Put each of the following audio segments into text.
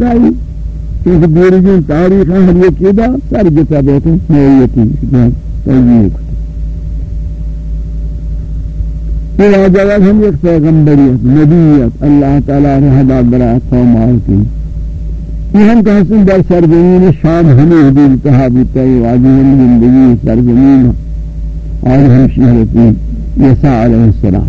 قصہ ہی کیونکہ دیرجن تاریخ ہر یہ کیدا سر جتا بیتن نویتی تیجیح کتا یہ واجبات ہم ایک پیغمبریت نبیت اللہ تعالی رہدہ برا قوم آلتی یہ ہم کہتے در سرزمین شام ہمیں حدود کہا بیتا ہے واجب زندگی سرزمین اور ہم شہرتی یسا علیہ السلام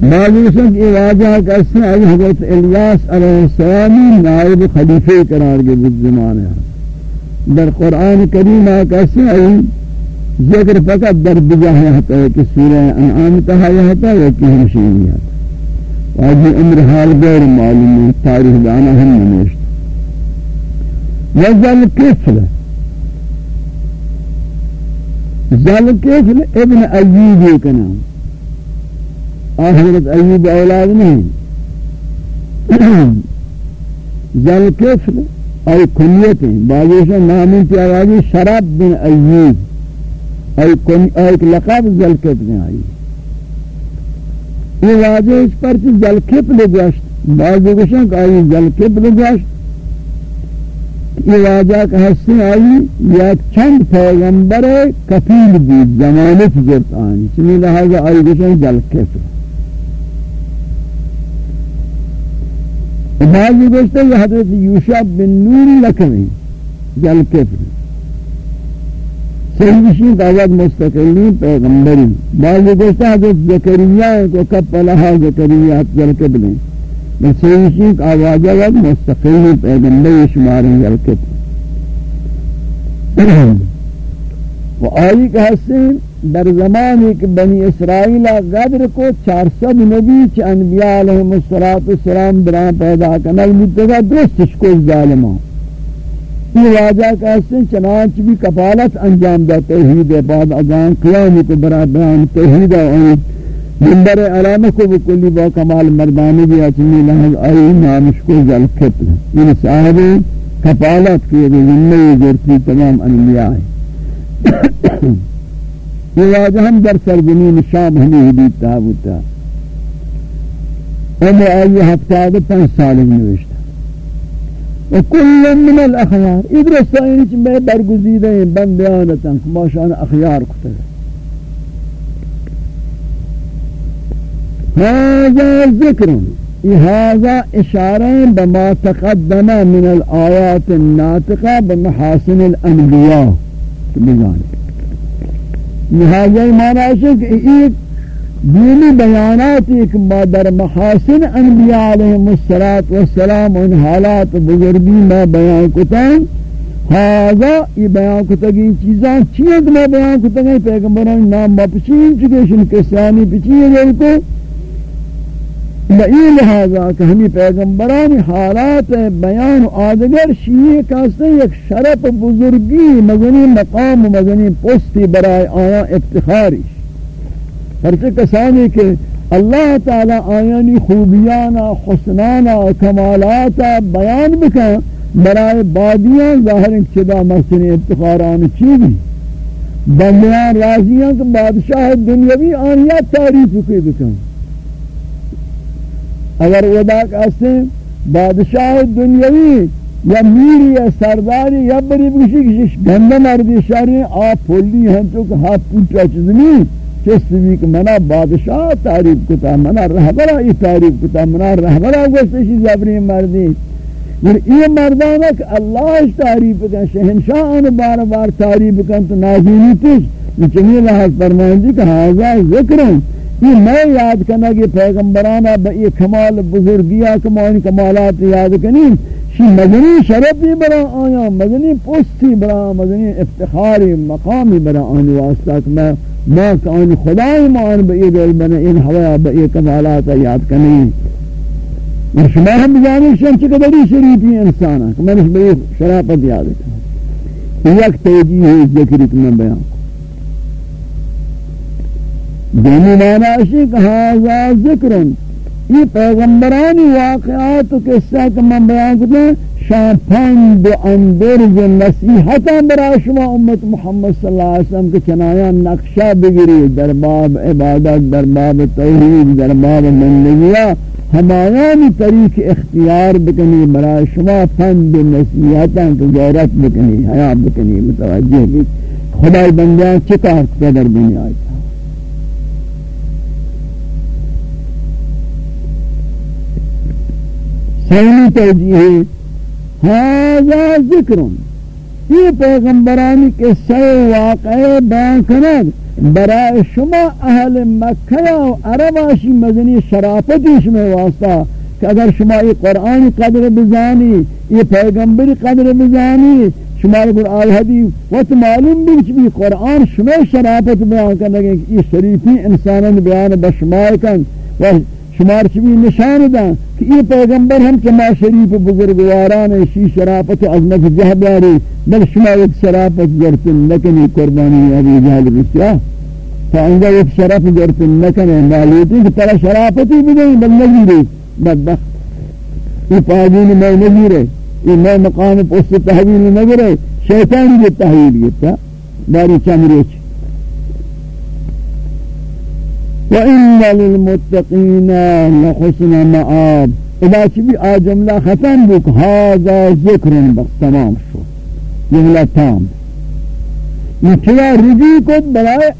معلوم کہ واجہ کیسے آئی حضرت الیاس علیہ السلامی نائب خلیفہ قرار کے بود زمان ہے در قرآن کریم کیسے آئی ذکر فقط در بجاہ ہے کہ سورہ انعام کہا ہے ہے کہ ہمشینی ہے۔ واجی عمر حال غیر معلوم ہے، تاریخ دانا ہم نمشت وزل کفل۔ زل کفل ابن ایوب کا نام۔ حضرت ایوب اولاد نہیں زل کفل ای کنیت ہیں۔ بعضیشن نام انتی آوازی شراب بن ایوب۔ ای لقب زل کفل آئی۔ یہ واضح اس پر چی زل کفل گوشت بعضی گوشن کہ آئی زل کفل گوشت یہ واجہ کہ ہستی آئی یا چند پیغمبر کفیل بود زمانت جرت آنی چنی لہذا آئی گوشن زل کفل بعضی گوشتے یہ حضرت یوشع بن نور لکھنی جل کفر۔ سیدشی دعوت مستقلی پیغمبری بعضی گوشتے ہیں حضرت زکریہ کو کب پلہا زکریہ جل کفر بل سیدشی آواز آواز مستقلی پیغمبری شماری جل کفر۔ و آئی کہ حسین در زمانی کہ بنی اسرائیل غدر کو چار سب نبی چھ انبیاء علیہ السلام بران پیدا کنل مدتگا دوستش کو ظالمان یہ واجہ کہتے ہیں چنانچہ بھی کفالت انجام دا توحید بعد اذان قیامی کو برا بیان توحید آئی منبر علامہ کو بکلی با کمال مردانی بھی اچمی لحظ آئی نامش کو ذل کتل یہ صاحب کفالت کی ذمہ جرتی تمام انبیاء. ہیں یہ واجہ ہم در سرزمین شام ہمیں حدید تابوتا عمر آئی ہفتاد پانچ سال نوشتا وكل من الاخيار ادرس اینچ میں برگزیدہ ہیں بندیانتا کما شان اخیار کتا هذا ذکر. هذا اشارہ بما تقدم من الآيات الناطقة بمحاسن الانبیاء. بجانب لہذا معنی ہے کہ ایک دینی بیانات ایک در محاسن انبیاء علیہ السلام ان حالات بزرگی ما بیان کتا ہاذا یہ بیان کتا گئی چیزاں چیئے کہ میں بیان کتا گئی پیغمبران نام باپچین چکے شن کسانی پچیئے گئی کو لئی لہذا کہ ہمیں پیغمبران حالات بیان آدگر شیئے کہتے ہیں ایک شرف بزرگی مزنی مقام و مزنی پستی برای آیا افتخاری. پرچہ کسانی کہ اللہ تعالی آیانی خوبیانا، حسنانا، کمالاتا بیان بکن برای بادیان ظاہر چدا محسن افتخاران چیزی. بندیان راضیان کہ بادشاہ دنیاوی آنیات تعریف کی بکن اگر ودا کہتے ہیں، بادشاہ دنیاوی یا میری یا سرداری یا بری بکشی کشش گندہ مردی شہری آپ پھولی ہیں تو کہ ہاتھ پوٹا چیزنی چست بھی کہ منا بادشاہ تعریف کتا، منا رہبرہ یہ تعریف کتا، منا رہبرہ گوستشی زبری مردی۔ اور یہ مردانہ کہ اللہ تعریف کتا شہنشاہ ان بار بار تعریف کتا، تو نازینی تش چنی لحظ فرمائیں دی کہ ہاں، حاضر ذکرن یہ میں یاد کرنا کہ پیغمبرانہ بئی کمال بزرگیہ کمال کمالات یاد کرنی۔ شی مدنی شرفی برا آیا، مدنی پستی برا، مدنی افتخاری مقامی برا آنی واسطہ کہ میں ما کہ خدای مان بئی دل بنا ان ہوا بئی کمالات یاد کرنی۔ اور شما ہم بجانے شن چکہ بڑی شریفی انسانا کہ میں نے بئی شرافت یاد کرنا یک تیجی ہے ذکری کہ میں بیان۔ دینی معنی اسی کہ ذکرن، یہ پیغمبرانی واقعات و قصہ کہ میں بیان کرتے ہیں شان پند و اندرز نصیحتا برای شما امت محمد صلی اللہ علیہ وسلم کے چنایان نقشہ بگری، در باب عبادت، در باب توحید، در باب مندگیہ ہمایانی طریق اختیار بکنی برای شما پند نصیحتا کہ غیرت بکنی حیاء بکنی، متوجہ بھی خدای بندیان چکار قدر دنیا آئی سینی توجیہ هذا ذکر۔ یہ پیغمبرانی کے سے واقع بیان کنند برای شما اہل مکہ و عرباشی مدنی شرافتی شما واسطہ کہ اگر شما یہ قرآن قدر بزانی، یہ پیغمبر قدر بزانی، شما کو آیہدی وقت معلوم بھی کہ قرآن شما شرافت بیان کرنے کہ یہ شریفی انسانان بیان بشمائے کن۔ شمار چوی نشان دا کہ یہ پیغمبر ہم کما شریف بزرگواران شی شرافت عظمت جہ بیاری بل شما ایک شرافت جرتن لکنی قربانی ابی جہل رسیا فانگا ایک شرف جرتن لکنی معلومتی کہ ترا شرافتی بدئی بل نگیرے بدبخت۔ یہ پاگین میں نگیرے یہ میں مقام پوست تحویل نگرے شیطانی یہ تحویل گتا داری چمریچ وَإِنَّ لِلْمُتَّقِينَ لَحُسْنَ مَآب. إذا چبی آ جملہ ختم بک هذا ذکر بس تمام شو. جملہ تام. رجوع کت برائے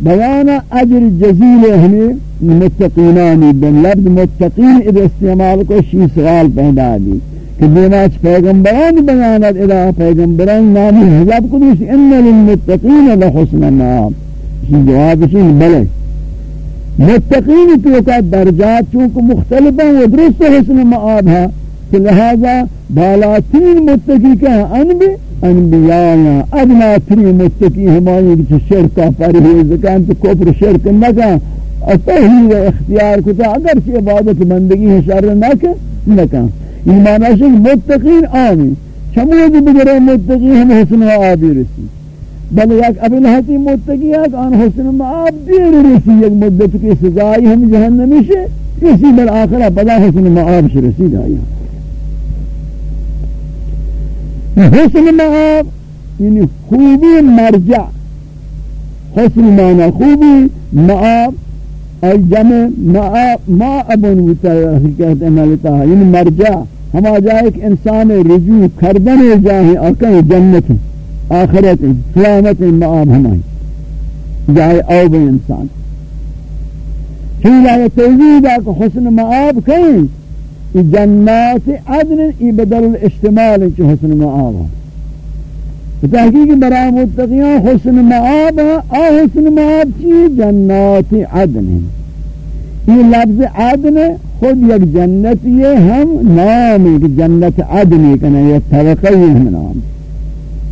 بیان أجر جزیل ہمیں متقینانی بن لفظ متقین إذا استعمال کو شی سوال پیدا دی. کہ دیماچ پیغمبران بیانت اذا پیغمبران نامی حضاب قدوس إن للمتقین لحسن مآب. جواب شین بلے متقین تو کا درجات چونکہ مختلف ہیں، وہ درست حسن معاب ہے کہ لہذا بالاترین متقی کا ہے انبی، انبیاء ادنا ترین متقی ہماری کی شرکہ پرہیز کن تو کفر شرک نہ نکن توحید اختیار کتا اگر چی عبادت بندگی ہے، شر نکن نکن ایمان اشک متقین آمین۔ چمود بگرے متقی ہم حسن و آبی رسی۔ بل یک ابن حتی متقی ہے کہ آن حسن معاب دیر رسی یک مدت کی سزائی ہم جہنمی سے اسی بل آخرہ بلا حسن معاب سے رسی دائی حسن معاب یعنی خوبی مرجع. حسن معنی خوبی معاب، ای جمع معاب معابن ہوتا ہے حقیقت عملتا ہے یعنی مرجع. ہما جائے کہ انسان رجوع کردن جاہیں اور کہیں جنت. ہیں آخرت قیامت معاب ہمائی جائے أو بے انسان. چیزا یہ توزید ہے کہ حسن معاب کہیں جنات عدن ای بدل الاشتمال چو حسن معاب ہے تحقیق برای متقیان حسن معاب ہے آ حسن معاب چی؟ جنات عدن. یہ لفظ عدن خود یک جنت یہ ہم نام ہے جنت عدن کنا یہ طبقی ہم نام ہے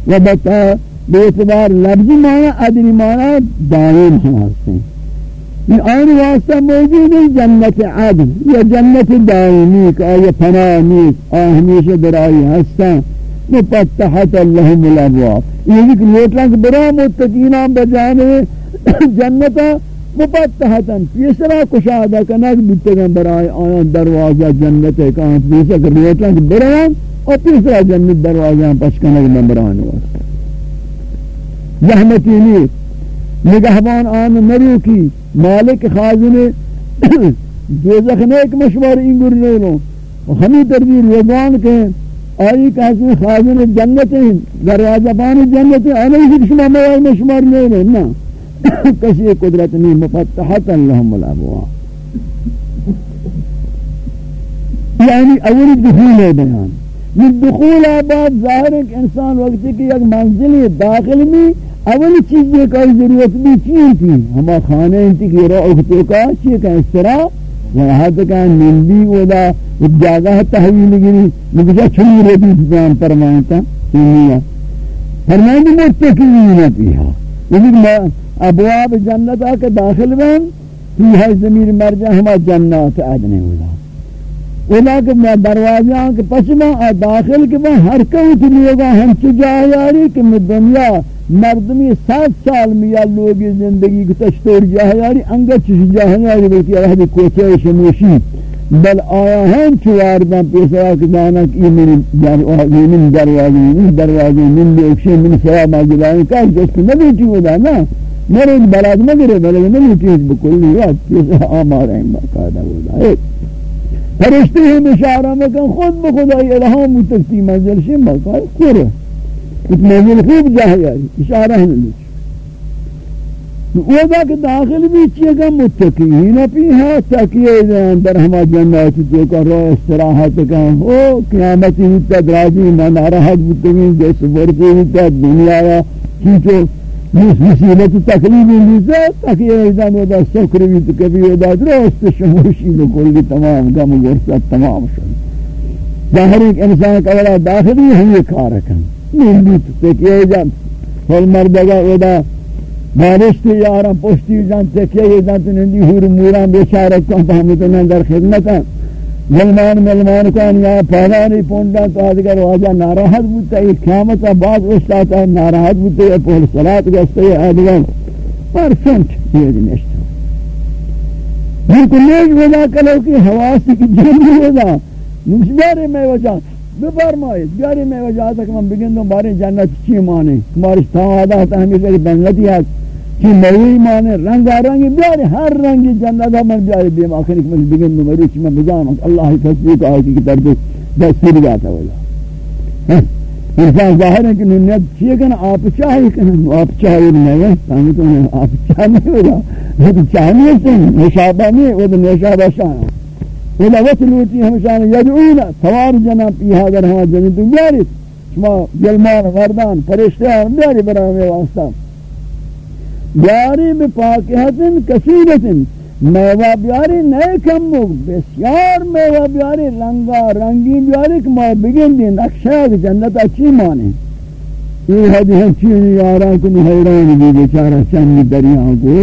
و بتا بیعتبار لفظی معنی عدلی معنی دائم ہم ہستے ہیں۔ یہ آن واسطہ موجود ہے، جنت عدل یا جنت دائمی کہ آیا پناہ نیک، آن ہمیشہ برائی ہستا مفتحت اللہم الابواب۔ یہ بھی کہ لوٹلنگ برا متقینہ بجانے جنتا مفتحتا پیسرا کشادہ کنک بیتگن برائی، آیا دروازہ جنت ہے کہ آن پیسرا کہ لوٹلنگ برا اور تیسرا جنت دروازہ پشکنگ ممبران واسطہ زحمتی نیت نگہبان آن مرو کی، مالک خازن دوزخ نیک مشوار انگر نیلوں۔ ہمیں تردیر یگان کے، آئی کہتے خازن جنت ہیں، دروازہ پانی جنت ہیں، آنے اسی شما موای مشمار نیلوں۔ نا، کسی قدرت نہیں مفتحتا لهم الابواب۔ یعنی اولی دخول ہے بیان۔ یہ دخول آباد ظاہر ہے کہ انسان وقت کی ایک منزلی داخل میں اول چیز یہ کوئی ضرورت بھی چیز تھی۔ ہما خانے انتی کی رعفتوں کا چیئے کا اس طرح وہاں کا نندی ودا جاگہ تحویل گری۔ مجھے چھلی رہی بیان فرمائیں تا سنیا فرمائیں دی پیہا لیکن یعنی ابواب جنت آکے داخل بین فی زمین مرجع ہما جنات عدنے ہوگا اولا کہ میں دروازیاں کے پچما داخل کے میں ہر کوئی لیگا ہم چجاہ یاری کہ میں دنیا مردمی سات سال میں یا زندگی کی تشتور جاہ یاری انگا چش جاہ یاری، بلکہ رہ بھی کوچے شموشی بل آیا ہم چوار دن پیسا کہ دانا کہ من دروازی من دروازی من دروازی من دیکشی من سواب آگلائیں کہ جس کو نبی چیو دا نا۔ میرے بلاد مگرے بلد نبی چیز بکلی یاد پیسا آمار ہیں باقاعدہ ہوتا ہے فرشتے ہی بشارہ مکن خود بخود آئی الہام متکتی منزل شیم باقاعدہ کرے کچھ منزل خوب جاہی آئی اشارہ ہی نہیں ودا کہ داخل بھی چیئے گا متقین اپی ہے تکیے دیں در ہما جنات جو کا رو استراحت کا ہو قیامتی ہوتا دراجی میں ناراحت بتگین جیسے برکی ہوتا دنیا را چیچو مسیلت تکلیمی لیزا تکیے دیں ودا سکر بھی تکبی ودا درست شموشی بکلی تمام گم گرست تمام شد ظاہر ایک انسان کا ولا داخلی ہم یہ کارکن نہیں بھی تکیے دیں فل مردگا ودا بارشتی یارا پشتی جان تکیه یه جان تو نندی هور موران بیچاره کن فهمیتن در خدمتن ملمان ملمان کن یا پادانی پوندا تو آدگر واجہ ناراحت بودتا یہ قیامت بعد استاتا ناراحت بودتا یہ پول صلات گستا یہ آدگر پر سنٹ یہ دنشتا لیکن نیج ودا کلو کی حواسی کی جنگی ودا نمشباری میں وجہ۔ بفرمائید بیاری میں وجہ تک من بگن بگندوں بارے جنت چی مانے؟ تمہاری تاوادہ تا ہمیشہ بنگتی ہے۔ کہ موی مانے رنگا رنگی بیاری ہر رنگی جنت من بیاری بیم آخری کہ من بگندوں بارے چی من بجانوں اللہ تصدیق آئی کی طرف دستور جاتا والا ہاں، انسان ظاہر ہے کہ ننیت چیئے کنا آپ چاہی کنا آپ چاہی نہیں ہے تاہمی تو آپ چاہ نہیں ہوگا لیکن چاہنی ہے نشابہ نہیں وہ تو نشابہ شاہ ہے۔ ولا وتلوتي همشان يدعونا ثوار جناب في هذا الهواء جنب بیارید شما جلمان، مردان، فرشتیان بیاری برای واسطہ۔ بیاری بپاکہتن کثیرتن میوہ بیاری نئے کم مگ بسیار میوہ بیاری رنگا رنگی بیاری کہ ما بگن دین اکشاہ جنت اچھی مانے یہ حدی ہم چیزی یاران کنی حیران بھی بیچارہ چنی دریاں کو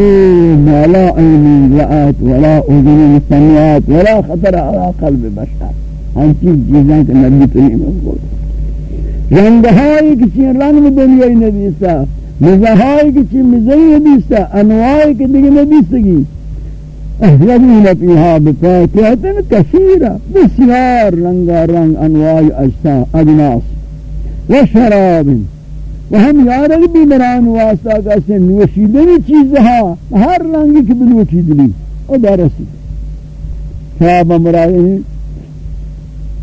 مالا عینی رعات ولا اذنی سمیات ولا خطر على قلب بشر ہم چیز چیزاں کہ نبی تلیم بول رنگہائی کچی رنگ دنیای نبیستا مزہائی کچی مزہی نبیستا انوائی کی دیگه نبیستگی احلبین فیها بفاکہتن کثیرہ بسیار رنگا رنگ انوائی اجسا، اجناس. و شرابن و ہم یارگ بھی مران واسطہ کسی نوشیدنی چیز ہاں ہر رنگی کی بنوشیدنی، او دارسی خواب مرائی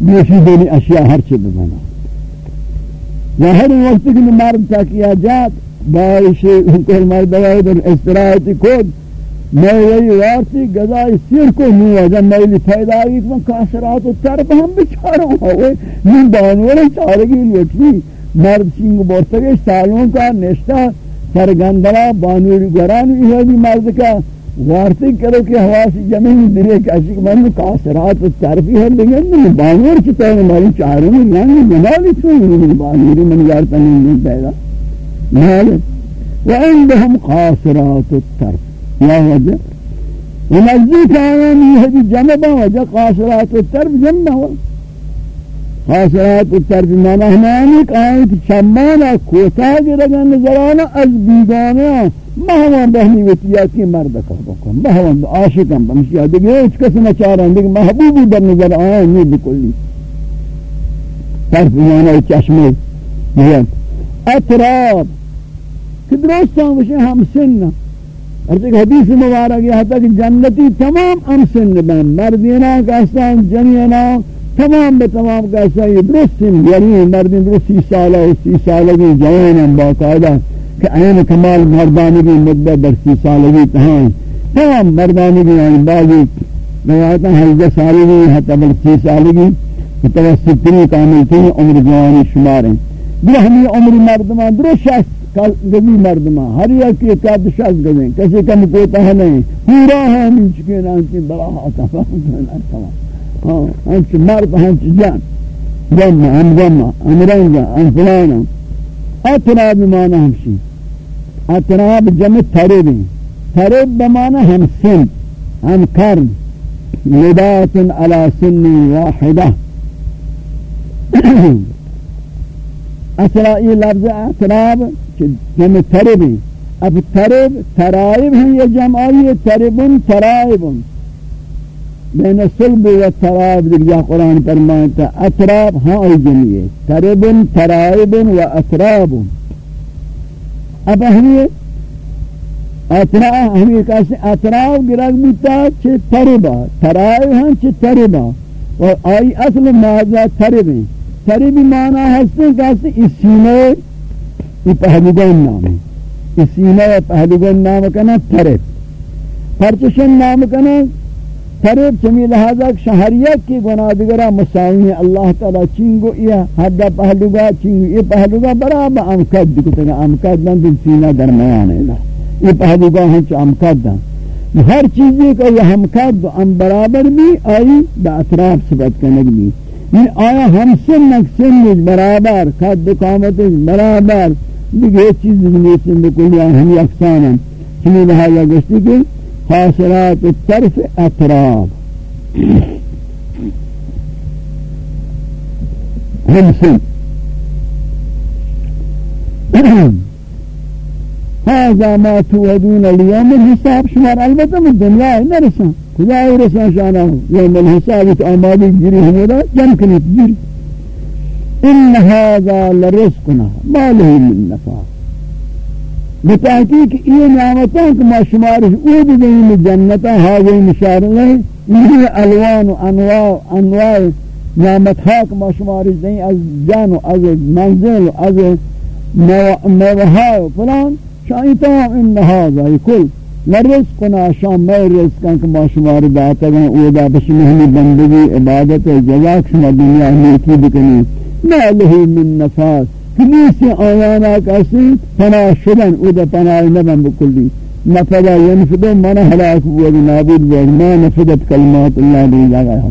نوشیدنی اشیاء ہر چی ببنا ظاہر وقت کہ مرد تاکیا جات باعث کل مرد در استراحتی کود میں وہی وارتی گزائی سیر کو نوہ جب میلی پیدا آگی کہ من کاسرات و طرف ہم بچاروں ہوئے من بانوڑے چارگی لوٹنی مرد سنگ بورتگے سالوں کا نشتہ، سرگندرہ بانوری گران بھی مرد کا۔ وارتی کرو کہ حواسی جمعی درے کاشی کہ من کاسرات و طرفی ہے، لیکن بانور کی طور ہماری چاروں میں یعنی لانگی جمالی چھوئی بانوری من گارتا نہیں پیدا۔ مالک وعندهم قاصرات الطرف. یا وجہ ونزدیک آنانی ہے جمع وجہ قاصرات الطرف جمع وجہ خاصرات ترجمانہ ہمانی کہیں کہ چمانا کوتا نظرانا از بیگانا مہوان بہنی وطیا کی مرد کر بکن. مہوان عاشقم بمشیہ دیکھ ایچ کس نچارن. دیکھ محبوبی در نظر آئیں نہیں بکلی. ترجمانہ چشمے یہ اطراب کہ درستان وشے ہم سن اور ایک حدیث مبارک یہ حتی کہ جنتی تمام ہم سن بن مردینا کہستان جنینا تمام به تمام کسایی درستیم یعنی مردین درست سی ساله و سی سالگی جوانم باقاعده که عین کمال مردانگی مدت در سی سالگی تهان تمام مردانی مردانگی یعنی بعضی روایتا هزده سالگی حتی بل سی سالگی متوسطی کامل تھی، عمر جوانی شمار ہیں۔ بلا عمر مردمان درست شخص گزی مردمان ہر یک ایک آدھ شخص گزیں کسی کم کوتا ہے نہیں پورا ہے ہمیں چکے نانچی بڑا آتا فہم ہنچ مرد ہنچ جان گمہ ہم گمہ ہم رنگا ہم فلانا اطراب مانا ہمشی اطراب جمع ترب ترب بمانا ہم سن ہم کرن لدات على سن واحدة اطراب یہ لفظ اطراب جمع تربی اب ترب ترائب ہیں یہ جمعی تربن ترائبن بین صلب و تراب دیکھ جا قرآن فرمانتا اطراب ہاں ای جمعی تربن ترائبن و اطرابن اب ہمیں اطراب ہمیں کہتے ہیں گرگ بیتا چھے تربا. ترائب ہاں چھے تربا. اور آئی اصل مازہ تربیں تربی معنی ہستے کہتے اس سینے یہ پہلوگن نام ہے اس سینے پہلوگن نام کنا ترب پرچشن نام کنا فریب چمی لہذا شہریت کی گناہ دگرہ مساوی اللہ تعالی چنگو یہ حد پہلوگا چنگو یہ پہلوگا برابا امکد دکتا گا امکد دن دن سینہ درمیان ہے یہ پہلوگا ہنچ امکد دن ہر چیزی کا یہ امکد ام برابر بھی آئی با اطراف سبت کنگ بھی یہ آیا ہم سنک سنج برابر کد قامت برابر دیکھ یہ چیز نیسن بکلی ہم یکسانا چمی لہذا گشتی کہ حاصلات الطرف اطراب همسن هذا ما توعدون اليوم الحساب. شمار البته من الدنيا نرسان خدا يرسان شانه؟ يوم الحساب آمادی جري هنودا جم کنید. جري إن هذا لرزقنا ما له من نفاق بتحقیق یہ نعمتوں کہ ما شمارش اود دیں جنتا حاضر مشار نہیں یہ الوان و انواع انواع نعمت کہ ما شمارش دیں از جان و از منزل و از موها و فلان. شایطان ان هذا کل لرزقنا شام میں رزقاں کہ ما شمار داتا گئے اودا بشمہنی بندگی، عبادت، جزاک شما دنیا نیکی بکنی. ما لہی من نفاس کمیسی آیانا کسی پناہ شدن، او دا پناہ نبن بکلی. نفدا ینفدو من حلاک بود نابود بود ما نفدت کلمات اللہ دی جاگا ہے.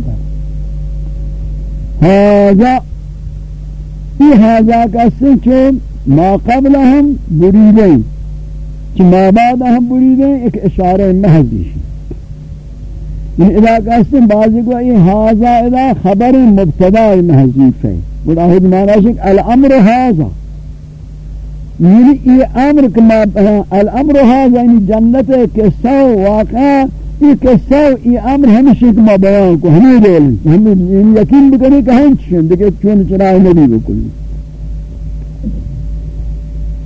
هذا في هذا کسی ما قبلهم بريدين بریدیں چی ما بعدهم بریدیں ایک اشارہ محضی شی ان اذا کسی بعضی کو یہ هذا اذا خبر مبتدا محضیف ہے۔ بڑا خود مانا ہے الامر هذا یعنی یہ امر کما الامر هذا یعنی جنت کے سو واقع یہ کہ سو یہ امر ہمیشہ کما بیان کو ہمیں دول ہم یقین بکنے کہ ہم چشن دیکھے چون چرائے نبی بکل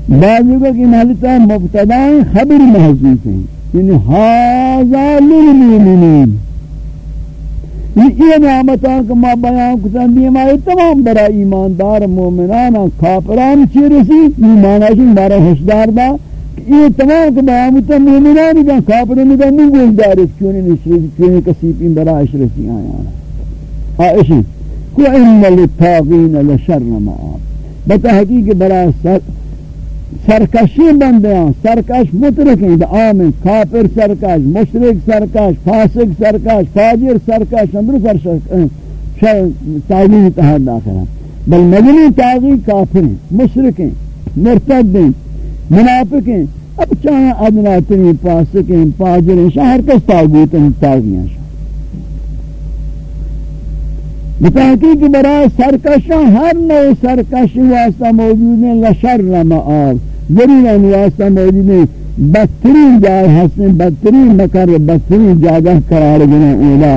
بعضی کو کہ محلتا مبتدا خبر محضوظ ہیں یعنی هذا للمؤمنین یعنی یہ نعمتاں کہ ما بیان کتن دیم آئی تمام برا ایماندار مومنان کافران چی رسی، ایمان آشی مارا حسدار دا یہ تمام کہ بیان کتن مومنانی دا کافرانی دا من گوش دارت کیونی نشرسی کیونی کسیپین برا اشرسی آیانا آئیشی کو ان للتاغین لشر مآب بتحقیق برا سر سرکشی بندیاں سرکش مترکیں دا آمین، کافر سرکش، مشرک سرکش، فاسق سرکش، فاجر سرکش اندر سرکش تعلیم تحاد داخل ہیں۔ بل مدنی تاغی کافر ہیں، مشرک ہیں، مرتد ہیں، منافق ہیں۔ اب چاہیں ادناتر ہیں فاسق ہیں، فاجر ہیں شاہر کس تاغیت ہیں تاغیاں شاہ۔ بتحقیق برای سرکشاں ہر نئے سرکشی واسطہ موجود ہیں لشر مآب ضروران واسطہ موجود ہیں بدترین جائے حسن بدترین مکر بدترین جاگہ قرار گنا اولا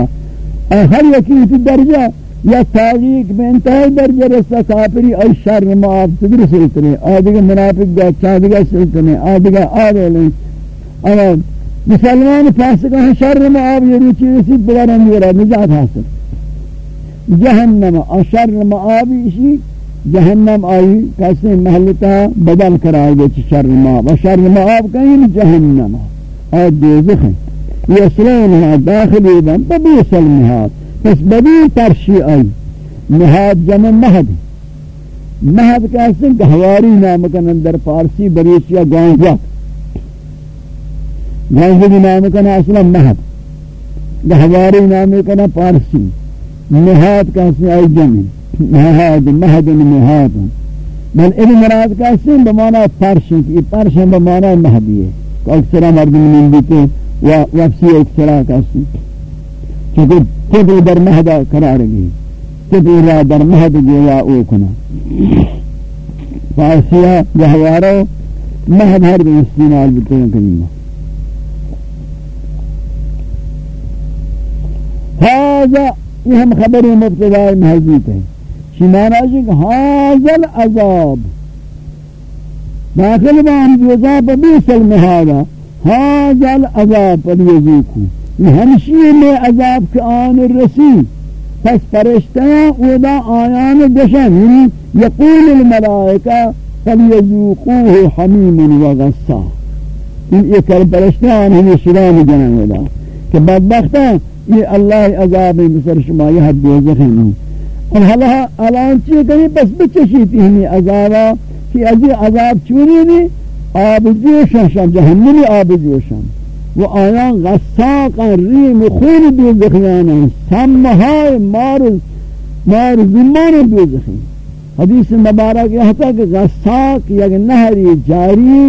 اور ہر یقین درجہ یا تاغیق میں انتہائی درجہ رسا کافری ای شر مآب تدر سلطنے آدھگا منافق گا چاہدگا سلطنے آدھگا آدھولیں اور مسلمان فاسقہ شر مآب یہ یعنی روچی رسید؟ بگران میرا نجات حاصل. جہنم اشر معابی اسی، جہنم آئی کیسے محلتا بدل کرائے گئے شر معاب اشر معاب کہیں جہنم. اور دوزخ ہیں یہ اسلامها داخلی بن ببیس المحاد پس ببی ترشی آئی. محاد جمع مہد. مہد کہتے ہیں کہ ہواری نامکن اندر پارسی بریسیا گانزک گانزک نامکن اصلا مہد. گہواری نامکن پارسی. نهاد کسی ای جمع نهاد مهد نهاد. بل این مراد کسی بمانا فرش یہ فرش بمانا مهدی ہے کہ اکثر مردم من بیتے و وفسی اکثر کسی چونکہ طبع در مهد قرار گئی طبع را در مهد گویا أو کنا فارسیہ جہوارو مهد ہر بھی استعمال ہیں کلمہ حاضا یہ ہم خبر مبتدائی محضیت معنی ہے کہ حاضل عذاب. داخل با ہم جوزا پا بیسل محادا حاضل عذاب پر یزیکو یہ ہمشی میں عذاب کے آن الرسی پس پرشتیاں اودا آیان دشن. یعنی یقول الملائکہ فلیذوقوه حمیم و غصہ ان ایک پرشتیاں ہمیں سلام جنن اودا کہ بدبختاں یہ اللہ عذاب ہے بسر شما یہ حد دوزخ نہیں اور حالا ہاں، الان چیئے کنی بس بچشیتی ہمیں عذابا کہ ازی عذاب چونی نہیں آب جوشن شن جہنمی آب جوشن و آیان غساقا ریم خون دوزخیانا سمہائی مار مار زمان دوزخی حدیث مبارک یہ تھا کہ غساق یک نہری جاری،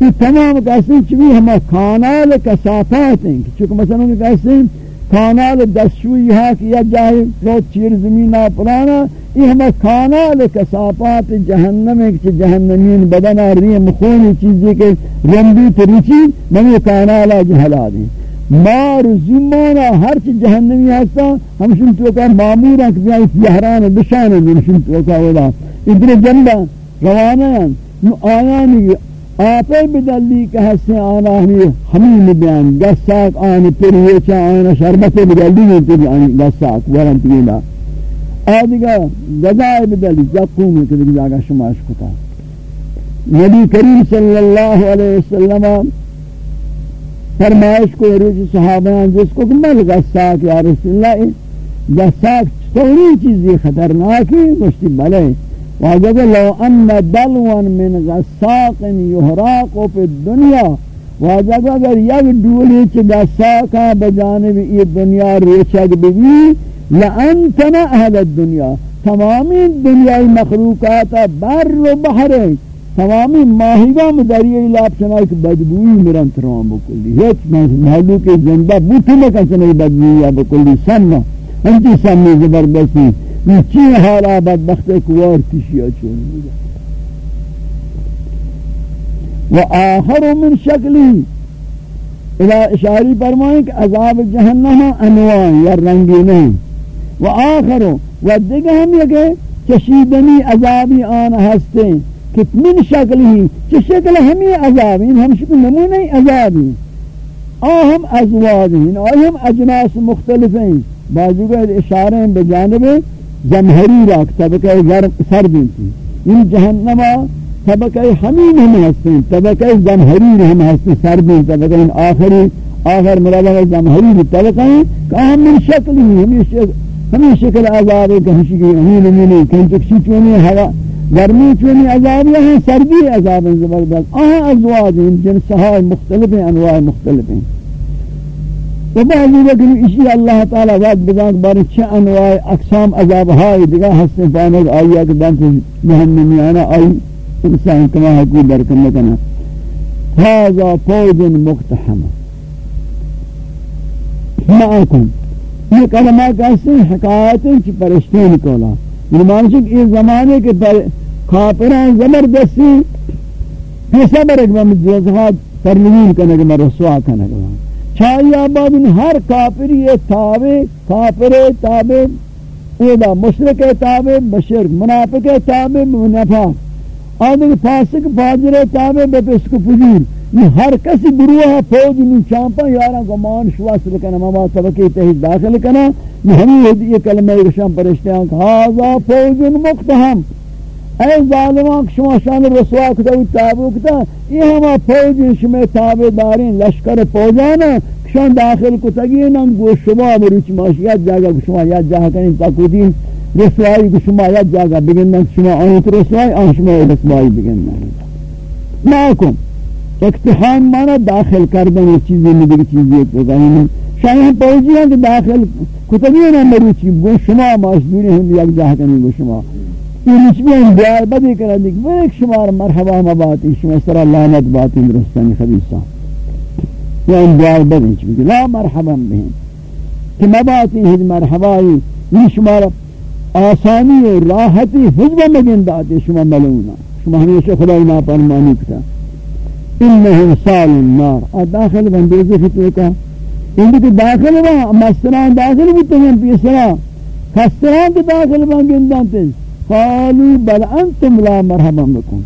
یہ تمام کہتے چوی ہمیں کانال کسافات ہیں۔ چونکہ مثلا کہتے ہیں؟ کانال دستشوی ہاں کیا جائے رو چیر زمینہ پرانا یہ ہمیں کانال کسافات جہنم ہے کہ جہنمین بدنا ریم خونی چیزی کے رمبی تریچی میں کانالا جہلا دیں مار زمانا ہر چی جہنمی ہستا ہم شنتو کا معمورا کہ بیائی پیہران بشان ہیں شنتو کا ودا ادھر جنبا روانا ہیں آیانی آپے بدلی کہ ہستے آنا ہمیں حمیم بیان گساک آنی پریچا آنا شربت بدلی نہیں تھی گساک ورنت گیلا آدھگا گزائے بدلی جاکوم ہے کہ دیکھ جاگا شماش کتا نبی کریم صلی اللہ علیہ وسلم فرمائش کو روچ صحابیان جس کو کہ مل گساک یا رسول اللہ گساک چطوری چیزی خطرناکی مشتی بلے۔ واجب لو ان دلوان من غساق يهراق في الدنيا واجب اگر یک ڈولی چ غساقا بجانب یہ دنیا ریچگ بھی لانتنا اهل الدنيا تمامی دنیای مخلوقات بر و بحر تمامی ماہیگا مدریہ لاب چنائی کہ بدبوئی مرن ترام بکلی. ہیچ محلو کے زندہ بوتی میں کسی نہیں بدبوئی بکلی سننا انتی سننی زبردستی. چی حالا بدبخت کوار کشیا چون و آخر من شکلی الى اشاری فرمائیں کہ عذاب جہنم انواع یا رنگی نہیں و آخر و دیگه ہم یہ کہ چشیدنی عذابی آن ہستے کہ من شکلی چی شکل ہمی عذابی ہم شکل نمونی عذابی. آہم ازواج ہیں آہم اجناس مختلف ہیں بعضی اشارے ہیں بجانب جمهری را طبقه غرب سر بینتی این جهنم ها طبقه همین هم هستن. طبقه جمهری هم هستی سر بین. طبقه این آخری آخر مرابقه جمهری طبقه این که هم من شکلی شکل همین شکل عذاب ہے کہ ہمشی کی همین همین کہیں تو کسی چونی ہوا گرمی چونی عذاب یا سردی عذاب زبردست آها ازواج این جنس های مختلف انواع مختلف این و بعضی لیکن اسی اللہ تعالی وقت بزانک باری انواع اقسام عذاب ہائی دیگا حسن فانک آئی اگر دانت جہنمی آنا آئی انسان کما حقوی برکن لکنا هذا فوج مقتحم معاکم یہ کلمہ کہتے ہیں حکایتیں چی پرشتین کولا یعنی مانشک اس زمانے کے پر کافران زبردستی پیسہ برک بہم جزہات ترمین کنگ میں رسوا کنگ چاہیے آباد ہر کافری یہ تابع کافر تابع اودا مشرک تابع بشرک منافق تابع، منافع آدھے فاسق، فاجر تابع، بپسک فجور۔ یہ ہر کسی گروہ فوج نو چامپا یارا گمان شواس لکنا ماما طبقی تحید داخل کنا۔ یہ ہمیں یہ کلمہ رشان پرشتیاں کہ ہاذا فوج مقتحم۔ اے ظالمان شما شان رسوا کتا و تابو کتا یہ ہما فوج شما تابع دارین لشکر فوجانا شان داخل کتا گی نم گو شما مروچ ماشی یاد جاگا شما یاد جاگا کنین تاکودین رسوائی کو شما یاد جاگا بگنن شما آنیت رسوائی آن شما رسوائی بگنن ماکم اقتحام مانا داخل کردن یہ چیزی ندی چیزی ایک بگنن شاہی ہم فوجی ہیں کہ داخل کتا گی نم مروچی گو شما ماشدونی ہم یک جاگا کنین گو شما یہ نسبین دعائی بدی کرا دیکھ وہ ایک شمار مرحبا مباتی شما سر لعنت باتی درستانی خبیصا یا ان دعائی بدی چبکی لا مرحبا بہن کہ مباتی ہج مرحبائی یہ شمار آسانی و راحتی حجبہ مگن داتی شما ملونا شما ہمیشہ خدای ناپرمانی کتا انہم سال النار داخل بندوزی فتوکا ان کے داخل ہوا مستران داخل بھی تو ہیں خستران کے داخل ہوا گندان قالوا بل انتم لا مرحبا بكم.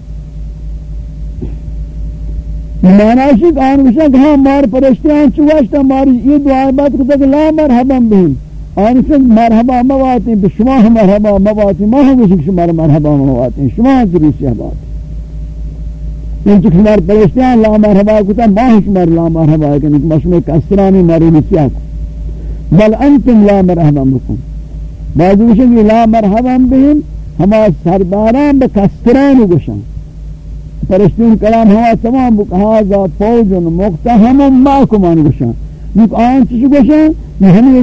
معنی کہ آن وشا کہ ہاں مار پرشتے ہیں چواشتا ماری یہ دعا بات کتا کہ لا مرحبا بهم آن سے مرحبا مواتی بشما ہم مرحبا مواتی ما ہم وشک شما مرحبا مواتی شما ہم کریسی بات ان چک شمار پرشتے ہیں لا مرحبا کتا ما ہم شمار لا مرحبا کنک مشمع کسرانی ماری نسیا کو بل انتم لا مرحبا بكم بعض وشا کہ لا مرحبا بهم ہما سرداران بکسرانی گوشن فرشتین کلام ہوا تمام بکہازا فوجن مقتحم ماکم آن گوشن نک آن چیز گوشن ہمیں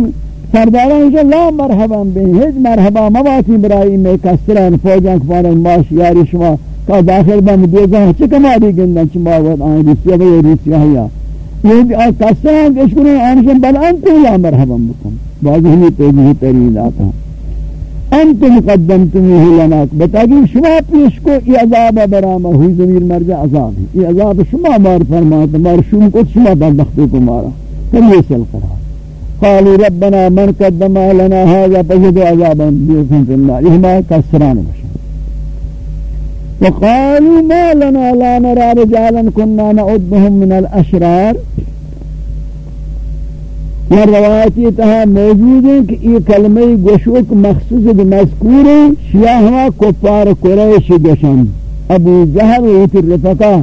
سرداران گوشن لا مرحبا بین ہیچ مرحبا مواتی برائی میں کسران فوجن کفانا ماش یاری شما کا داخل بام دیزا چکما دی گندن چما وقت آن ریسیا بیا ریسیا ہیا یہ کسران گشکنن آنشن بل انتو لا مرحبا بکم بعض ہمیں تیجی ترین آتا ہوں انتم قدمتموه لنا بتاگی شما پیش کو یہ عذاب برامہ ہوئی ضمیر مرجع عذاب ہے۔ یہ عذاب شما مار فرماتا، مار شوم کو شما بدبختی کو مارا۔ فلیس القرار قالوا ربنا من قدم لنا هذا فجد عذابا بيكم في النار۔ إهما كسران بشر وقالوا ما لنا لا نرى رجالا كنا نعدهم من الأشرار۔ یہ روایتی تہا موجود ہے کہ یہ کلمہ گوشوک مخصوص مذکور ہے شیعہ ہوا، کفار قریش گوشن ابو جہل ویتی رفقا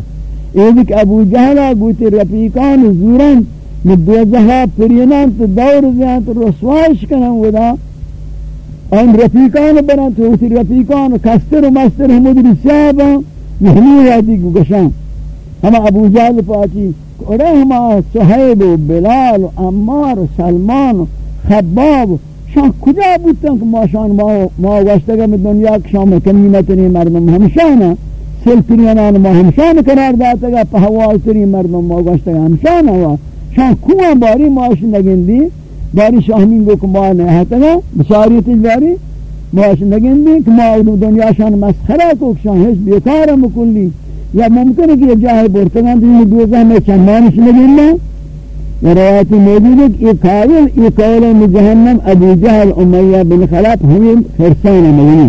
ایدک ابو جہل گوتی رفیقان زورن مدوزہا پرینان تو دور زیان تو رسوائش کنن ودا۔ ان رفیقان برن تو ویتی رفیقان کستر و مستر حمود رسیابا یہ یہنی وادی گوشن۔ ہما ابو جہل پاچی رحمه سحیب و بلال و امار و سلمان و خباب. و شان کجا بودن که ما شان ما واشتگم دنیا که شان متنی نتنی مردم همشانه؟ سلطنیان ما همشان قرار داتگا پهوالتنی مردم ما واشتگا همشانه و شان کوان باری ماش نگندی باری شاهمین گو که ما بساری بساریت باری ماش نگندی که ما دنیا شان مسخره کو شان هیچ بیکارم کلی. یا ممکن ہے کہ یہ جاہے برتگان دین دوزہ میں چندانش لگینا یا روایت موجود ہے کہ یہ قائل یہ قول میں جہنم ابو جہل امیہ بن خلاب ہمیں خرسان ملنی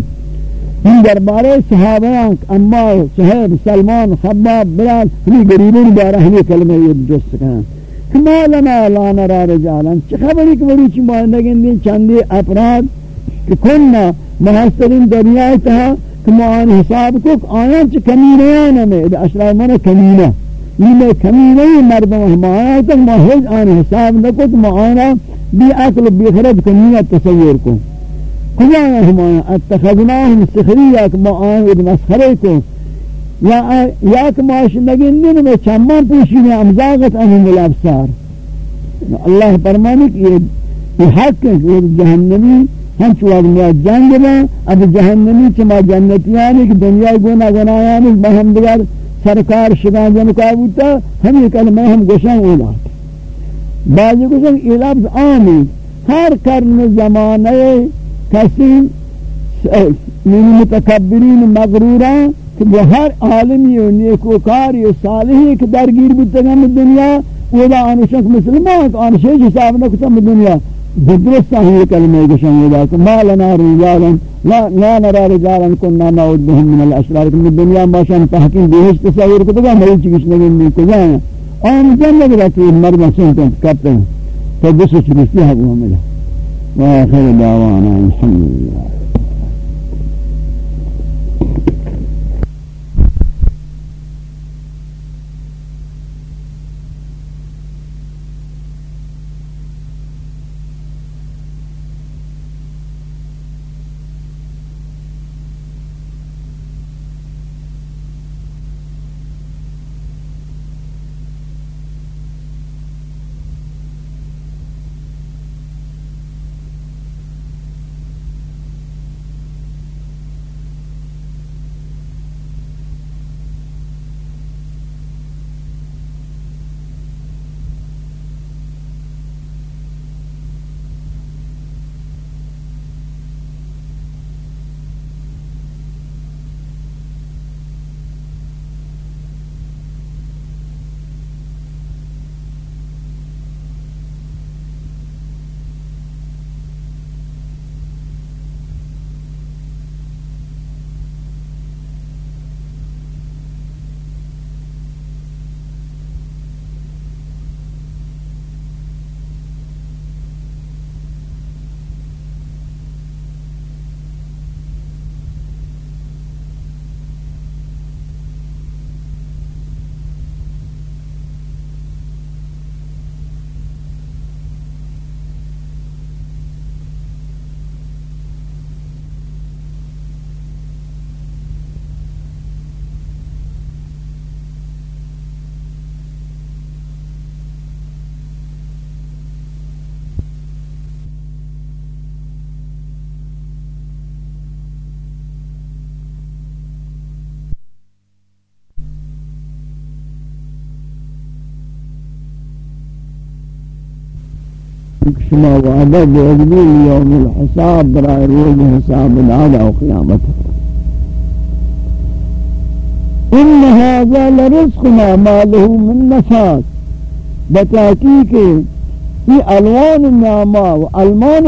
ہم دربارے صحابہ امار صحیب سلمان، خباب، بلال ہمیں گریبوں بارہ ہمیں کلمہ یہ جست کرنا کما لنا لا نرا رجالا چی خبری کبری چی مہندگن دین چندی اپراد کہ کننا محصرین دنیا تہا تمہار حساب کو آیاں چ کمینیان میں اشرا من کمینہ یہ میں کمینہ مردوں ہمارا تک محج آن حساب نہ کو تم آنا بی عقل بی خرد کمینہ تصور کو کجا ہمارا اتخذناهم سخریا کہ ما آن مسخرے کو یا یا کہ ماش نگین نہیں میں چمن پوشی میں امزاغت ان ملابسار اللہ فرمانے کہ یہ حق ہے جہنمی ہم چواد میں جنگ میں اب جہنمی چما جنتیانی کہ دنیا گونا گنایانی بہم دیگر سرکار شگان جن کا بوتا ہم یہ کلمہ ہم گوشن اولا بعضی گوشن یہ لفظ آمی ہر کرن زمانے کسی من متکبرین مغروران کہ وہ ہر عالمی و نیکوکاری و صالحی کہ درگیر بودتا گم دنیا اولا آنشک مسلمان آنشک حساب نکتا دنیا بدرست کلمہ گشن يقشن ذاك ما لنا رجالا لا نرى رجالا كنا بهم من الأشرار من الدنيا ما شان تحكيم بيهش تصور كتبا ما يجيش نجم كذا آن جنة ذاك المرمى سنتين كابتن فبسوا شريستيها قوة ملا وآخر دعوانا الحمد لله شما وعدہ دیگلی یوم الحساب برای روز حساب العادہ و قیامت إن هذا لرزقنا ما له من نفاس. بتحقیق یہ ألوان نعما و المان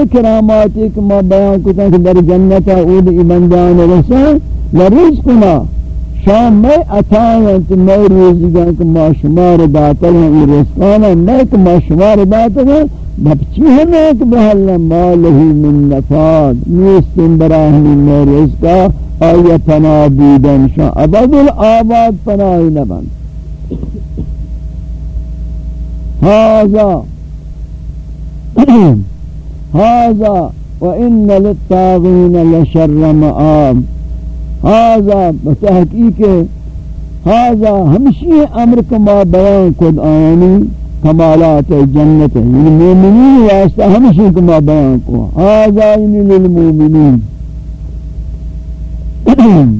ما بیان کتا کہ در جنت أود ایمندان رسان لرزقنا. شام میں اتایت میں روزگاں کہ ما شمار داتا ہیں رزقانا میں کہ ما شمار داتا بچی ہمیں ایک بحل مالہی من نفاد نیستن براہی میں رزقا، آیا پناہ دیدن شاہ. ابد الآباد پناہی نبند. هذا هذا وإن للطاغين لشر مآب هذا بتحقیق. هذا ہمشی امر کما بیان کد آنی. کمالات جنت یعنی مومنین واسطہ ہمشی کما بیان کو هذا یعنی للمومنین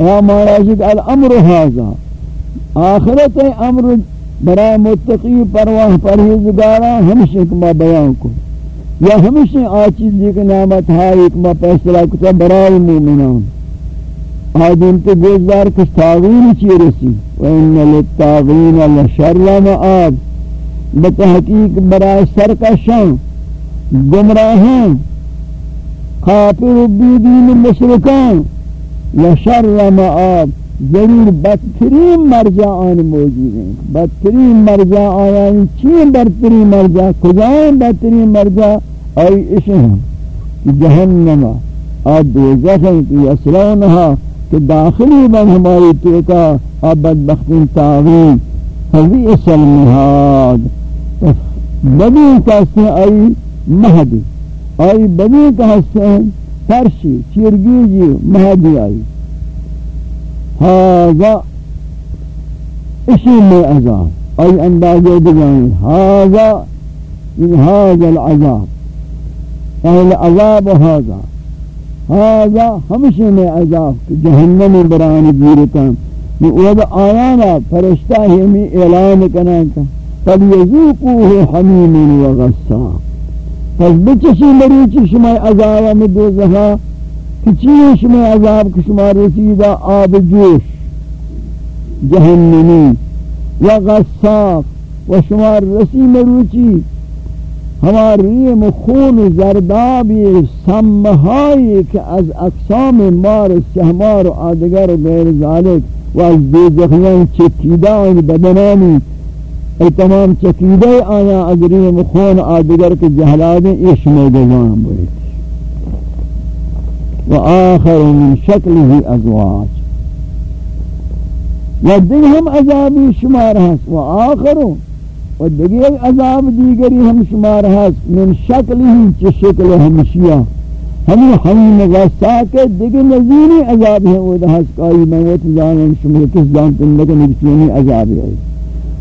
یا مارا الامر هذا. آخرت امر برای متقی پرواہ پرہیزگارا ہمشہ کما بیان کو یا ہمشہ آچیز ایک نعمت ہائی کما پیسلہ کتا برای مومنان. آدم تو گوزدار کس تاغین چی رسی؟ وَإِنَّ لِلتَّاغِينَ لَشَرَّ مَآب بتحقیق برای سرکشان گمراہان خاپر بیدین مشرکان لشر مآب ضرور بدترین مرجع آن موجود ہیں۔ بدترین مرجع آیان چین بدترین مرجع، کجائیں بدترین مرجع؟ آئی اشن کہ جہنم آد دوزخ ہیں، کہ یسلونہا کہ داخلی بن ہماری توکا آب بدبختین تاغین حضیث المحاد بدی کہتے ہیں آئی مہدی، آئی بدی کہتے ہیں پرشی چرگیجی مہدی آئی۔ هذا اسم عذاب أي أندازة دقائي هذا من هذا العذاب۔ أي العذاب هذا هذا همشي میں عذاب، جہنم بران گیرتاں وہ آیانا، فرشتہ ہمیں اعلان کناتا فَلْيَذُوقُوهُ حَمِيمٌ وَغَسَّاقٌ پس بچشی مریچی شمائی عذابہ میں دوزہا کہ چیش عذاب کشمار رسیدہ آب جوش، جہنمی یا غصاق و شمار رسی مروچی، ہماری مخون زردابی سمہائی کہ از اقسام مار سہمار و آدگر و غیر ذالک و از دوزخیان چکیدان بدنانی ای تمام چکیدہ آیا اگری مخون آدگر کے جہلادیں اشمی گزان بوئی وآخر من شکله ازواج۔ و دیگر ہم عذابی شمار ہست۔ و آخرو و دیگر عذاب دیگری ہم شمار ہست۔ من شکله چی شکل ہمشیہ ہمیں حمیم غصہ کے دیگر نظیری عذاب ہیں۔ وہ دہست کائی موت جانن شمار کس جانتن لکن اکسیونی عذاب ہے۔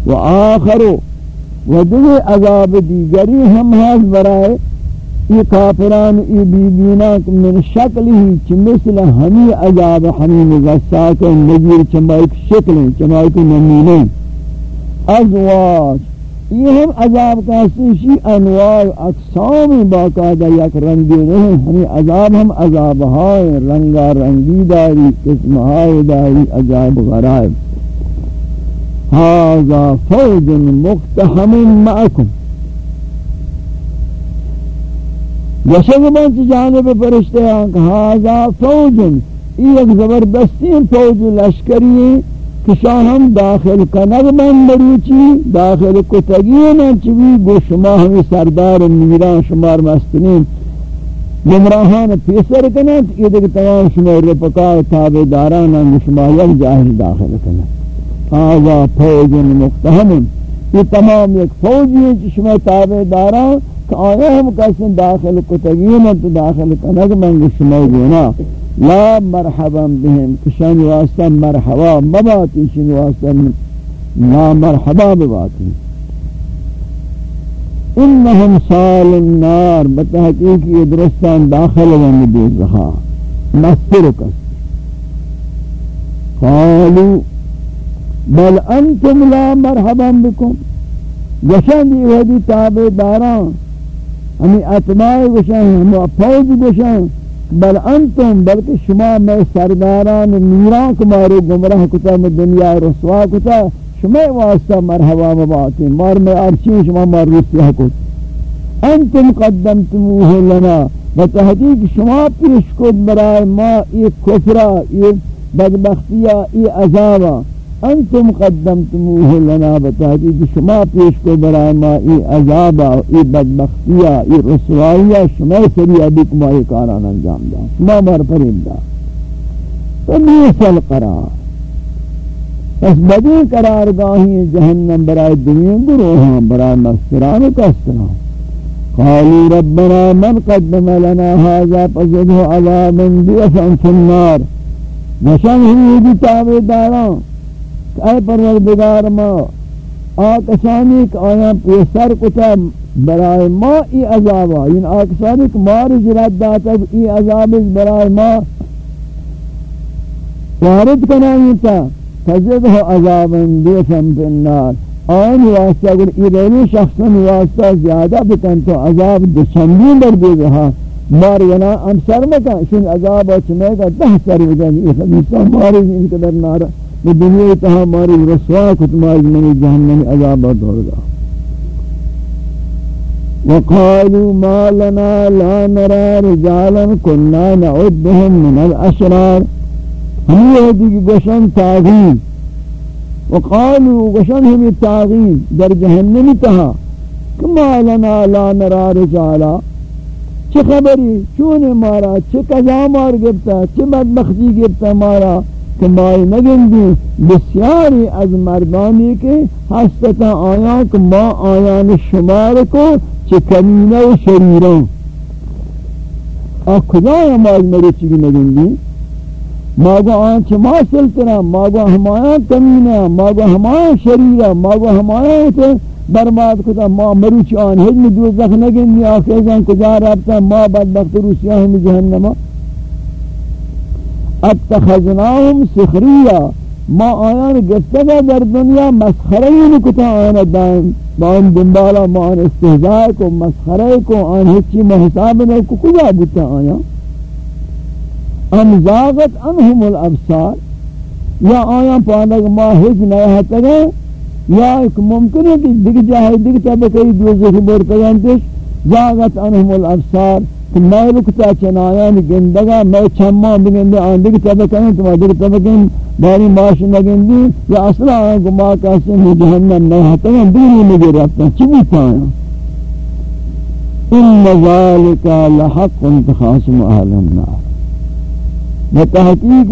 و آخرو و دیگر عذاب دیگری ہم ہست برائے یہ کافران، ای بیبینا من شکل ہی چی مثل ہمی عذاب همی مغساک و حمیم غصاک نظیر چمائک شکلیں چمائک نمینیں ازواج یہ ہم عذاب کا سوشی انواع اقسام باقاعدہ یک رنگی نہیں ہمیں عذاب ہم عذاب ہائے رنگا رنگی داری قسم ہائے داری، عذاب غرائب۔ هذا فوج مقتحم معكم. یشک من چی جانب فرشتے ہیں کہ ہاذا فوجن ایک زبردستی فوج لشکری کشان ہم داخل کنگ من مروچی، داخل کتگین چوی گو شما ہمی سردار میران شمار مستنین گمراہان پیسر کنند یہ دیکھ تمام شما رپکا تابداران انگ شما یک جاہل داخل کنند. آزا فوج مقتحم یہ تمام یک فوجی ہیں شما تابداران کہ آیا ہم کسی داخل کتگین تو داخل کنگ من گشمائی گونا. لا مرحبا بهم کشان واسطہ مرحبا مباتی شن واسطہ لا مرحبا بباتی انہم سال النار. بتحقیق یہ درستان داخل ون دوزہا مستر کس قالوا بل انتم لا مرحبا بكم. جشن دی ودی تابع داران. ہمیں اتباع گوشن ہمیں فوج گوشن بل انتم، بلکہ شما میں سرداران نیران کمارو گمراہ کتا، میں دنیا رسوا کتا. شما واسطہ مرحبا مباتی مار میں ارچی شما مار رسیہ کت انتم قدمتموه لنا. بتحقیق شما پیش کد برای ما، ای کفرہ ای بدبختیہ، ای عذابہ انتم قدمتموه لنا بتحقیق شما پیش کو برای ما ای عذاب ای بدبختی ای رسوائی شما سری ابھی کمائی کاران انجام دا شما مر پریم دا فمیس القرار پس بدی قرار گاہی جہنم برای دنیا گروہاں برای مستران و کستران قالوا ربنا من قدم لنا هذا فزده عذابا ضعفا في النار. نشان ہی بھی تابع داران. کہ اے پروردگار ما آکسانی کہ آیا پیسر کتا برای ما ای عذابا این یعنی آکسانی کہ مار جرد داتا ای عذاب برای ما وارد کنانی تا فزده عذابا دیفن بالنار آن واسطہ اگر ای ریلی شخصن واسطہ زیادہ بکن تو عذاب دچندین در دے رہا مار ینا ام سر مکن شن عذاب چمے گا دہ سر بکن یہ خبیصہ ماری ان قدر نارا۔ وہ دنیا تہا ماری رسوا کتماج منی جہنمی عذابات ہوگا وقالوا ما لنا لا نرى رجالا كنا نعدهم من الاشرار ہم یہ دیگی گوشن تاغیم وقالوا گوشن ہمی تاغیم در جہنمی تہا۔ کما لنا لا نرى رجالا۔ چه خبری؟ چون مارا؟ چه قضا مار گرتا چه بدبختی گرتا مارا؟ کہ مائی نگندی بسیاری از مردانی کے حسدتا آیا کہ ما آیان شمار کو چکمینہ و شریران. آہ کجا ہے مائی میری چکی نگندی ماگو آیان چما سلطنہ ماگو ہمایان کمینہ ماگو ہمایان شریرہ ماگو ہمایان برماد کتا، ما مروچ آن؟ ہجم دوزخ نگندی آخیزان کجا رابطا ما بدبخت روسیاہ میں جہنمہ اتخذناهم سخریا ما آیان گفتگا در دنیا مسخره نکتا آیان دائم با ان دنبالا ما آن استهزاء کو مسخره کو، آن ہچی محساب نو کو کجا بتا آیا ام زاغت انہم الابصار. یا آیا پانک ما ہج نیہتا گا یا ایک ممکن ہے کہ دیکھ جاہے دیکھ طبقی دوزخ برکیانتش زاغت انہم الابصار. کہ میں رکتا چنایان گندگا، میں چھما بگندے آندے کی طبع تو آدھے کی طبع کریں باری معاش نگندی یا اصلا آئیں کو ماں کہتے ہیں جہنم نہیں ہتا ہیں دوری مجھے رکھتا ہیں چی بھی پایا ان ذالک لحق انتخاسم اہل النار۔ بتحقیق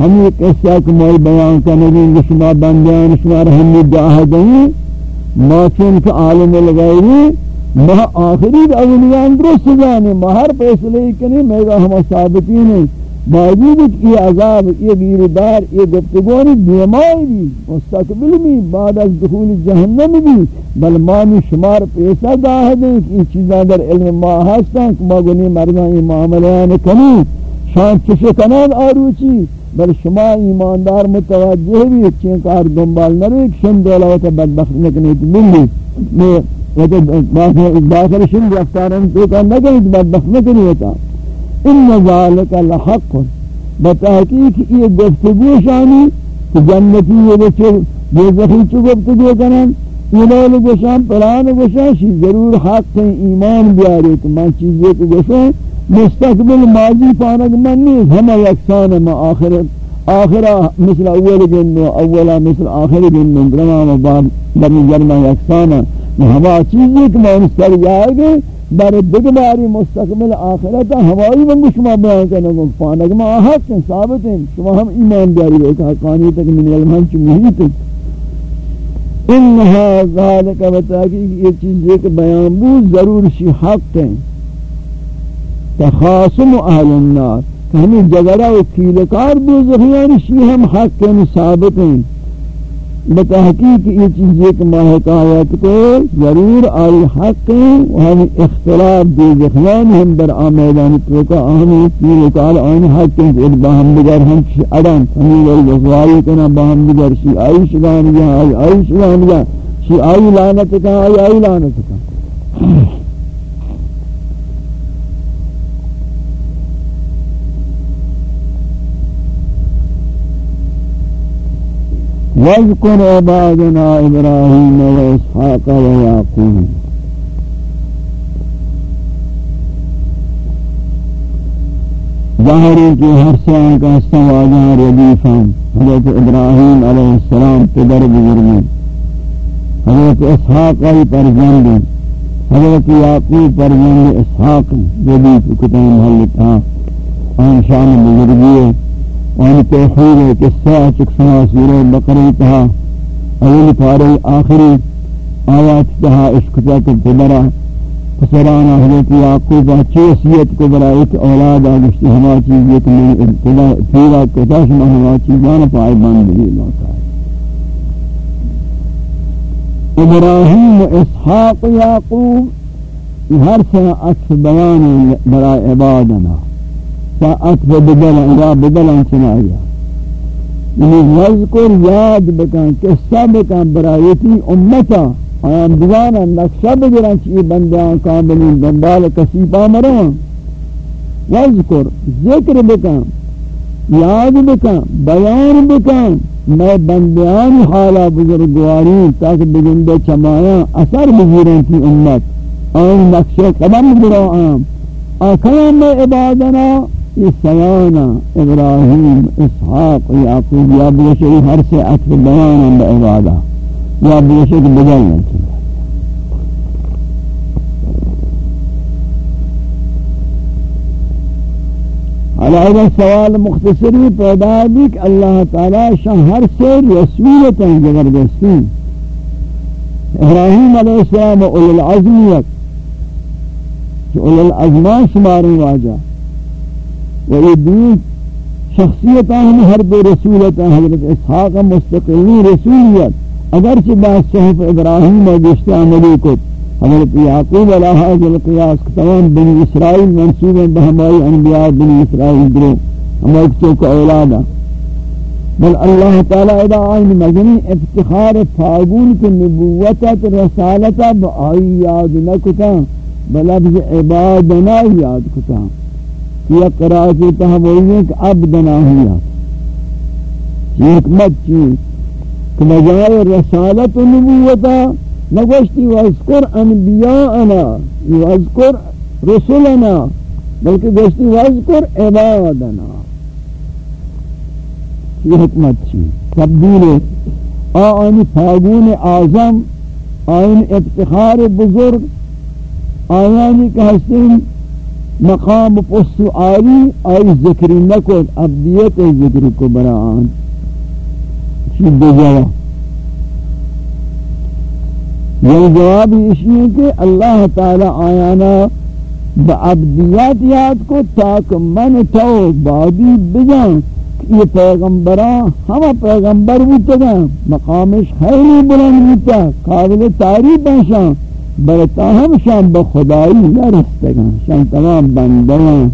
ہم یہ قصہ کو موئی بیان کرنے گے شما بندیان شما رحمی جاہدیں ما چونکہ عالم الغیری ما آخری اولیان درست جانے ما ہر فیصلے کنی میگا ہم ثابتین ہیں۔ باوجود یہ عذاب، یہ گیردار، یہ گفتگونی دیمائی بھی، مستقبل بھی، بعد از دخول جہنم بھی، بل مانی شمار پیسہ گاہ دیں کہ یہ چیزاں در علم ما ہستاں کہ ما گنی مردان یہ معاملیان کنی شان چشکنان آروچی، بل شما ایماندار متوجہ بھی، چین کار دنبال نرے شن دولت بدبخت نکنے تو بلی۔ میں باخر شن رفتارن تو کا نگنی بدبخت نکنی ہوتا ان ذالک لحق بتحقیق یہ گفتگو شانی کہ جنتی یہ بچے یہ زخی چو گفتگو کنن اینال گوشان پران گوشان شی ضرور حق ایمان بیاری تو من چیزیں کو گوشان مستقبل ماضی پانک من نیز ہمیں یکسان ما آخر آخرہ مثل اول جنو اولا مثل آخر جنو درمان و باب بمی جرمان یکسانا ہما چیزی کہ میں انسر جائے گے در دگباری مستقبل آخرتا ہماری منگو شما بیان کرنے کو پانک ما حق ہیں ثابت ہیں شما ہم ایمان بیاری ایک حقانی تک من علمان چی محیط ہیں انہا ذالک بتاکی یہ چیزی کہ بیان بود ضرور شی حق ہیں تخاصم اہل النار. یعنی ہمیں جگرہ و کیلکار دو زخیان ہم حق ہیں ثابت ہیں۔ بتحقیق یہ چیز ایک ماہکایت کو ضرور آئی حق و ہم اختلاف دے ہم در آمیدان توکا آہمی تیر کال آئین حق ہیں۔ کہ باہم بگر ہم چی اڑان ہمیں ور جزوائی کنا باہم بگر شی آئی شگان گیا آئی آئی شگان گیا شی آئی لانت کا آئی آئی لانت کا واذکر عبادنا ابراہیم و اسحاق و یعقوب ظاہری کی ہر سیان کا استواجہ ردیفاں حضرت ابراہیم علیہ السلام پدر بزرگی حضرت اسحاق علی پر جنگی حضرت یعقوب پر جنگ اسحاق جدید کتاب محل تھا آن شان بزرگی ہے۔ آن توحید ہے قصہ چکسنا سورہ بقری تھا اول پارے آخری آیات تھا عشق تک پدرہ پسرانا حضرت یعقوب اچھی وصیت کو برائے کہ اولاد آگشتی ہما چیز یہ کہ میں ابتدا پیرا کتا شما ہما چیزانا پائے بند بھی اللہ تعالی ابراہیم و اسحاق یعقوب، ہر سنہ عطف بیان برائے عبادنا۔ سا عطف بدلا یا بدلا چنایا یعنی وذکر یاد بکن قصہ بکن برایتی امتا، آیان دیوانا نقشہ بگرن چی بندیان کاملین، دنبال کسیبا مران وذکر ذکر بکن، یاد بکن، بیان بکن، میں بندیان حالا بزرگواری تاکہ بگندے چمایا اثر بگیرن تی امت. آن نقشہ قدم برا آم آکھاں میں عبادنا سیانا ابراہیم إسحاق یعقوب یا بشری ہر سے عطف بیانا با عبادہ یا بیشک بدل نہیں علیہ سوال مختصری پیدا بھی کہ اللہ تعالی شہر سے رسولت ہیں زبردستی ابراہیم علیہ السلام اول العظمیت کہ اول العظمان شمار واجہ. و یہ دین شخصیتاں ہم ہر دو رسولتاں حضرت اسحاق مستقلی رسولیت اگرچہ بعض صحف ابراہیم و گشت عملی کو حضرت یعقوب علیہ حاضر قیاس تمام بنی اسرائیل منصوب ہیں بہمائی انبیاء بنی اسرائیل درو۔ ہمارے چوک اولادا بل اللہ تعالی ادا آئین مجنی افتخار فاغون کی نبوتت رسالتا بآئی یاد نکتا بلفظ عبادنا یاد کتا یہ قرآن تحویل کہ عبدنا ہی یاد یہ حکمت چیز۔ کہ مجال رسالت و نبوتا نگوشتی وذکر انبیاءنا وذکر رسولنا، بلکہ گوشتی وذکر عبادنا۔ یہ حکمت چی تبدیل آنی فاغون اعظم، آئین افتخار بزرگ آیانی کہ حسن مقام پس عالی آئی ذکری نکت عبدیت ذکری کو برآن چی دو یعنی جواب یہ جواب اسی ہے کہ اللہ تعالی آیانا بعبدیت یاد کو تاک من تو بادی بجان. یہ پیغمبران ہم پیغمبر بودتا گا مقامش خیلی بلند بودتا قابل تعریف شان برتا ہم شان بخدایی نرستا گا شان تمام بندیان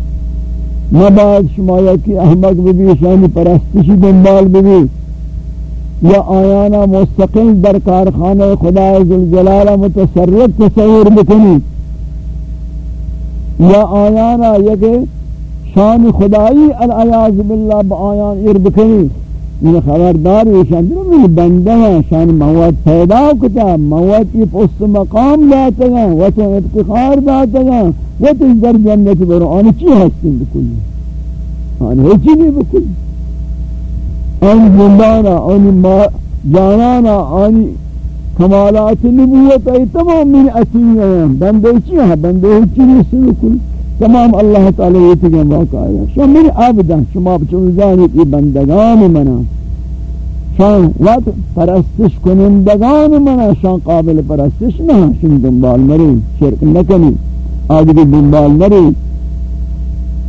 نباد شما یکی احمق ببی، شانی پرستشی دنبال ببی. یا آیانا مستقل در کارخانه خدای ذوالجلال متصرف تصور بکنی. یا آیانا یک شان خدایی، العیاذ بالله با آیان ایر بکنی. این خبرداری شان در من بنده ہیں، شان مواد پیدا کتا مواد کی پست مقام داتا گا و تو افتخار داتا گا و تو در جنت برو، آنی چی هستیم بکنی آنی چی نہیں بکنی آنی زندانا، آنی جانانا، آنی کمالات نبوت ای تمام من اصیل ہیں، بندے چی ہیں؟ بندے چی نہیں کل تمام اللہ تعالی یہ تگیں واقع آیا شما من عبدان شما بچون زانید یہ بندگان منا۔ شان وقت پرستش کنندگان منا شان قابل پرستش نہ شن دنبال مری، شرک نکنی آدھگی دنبال مری۔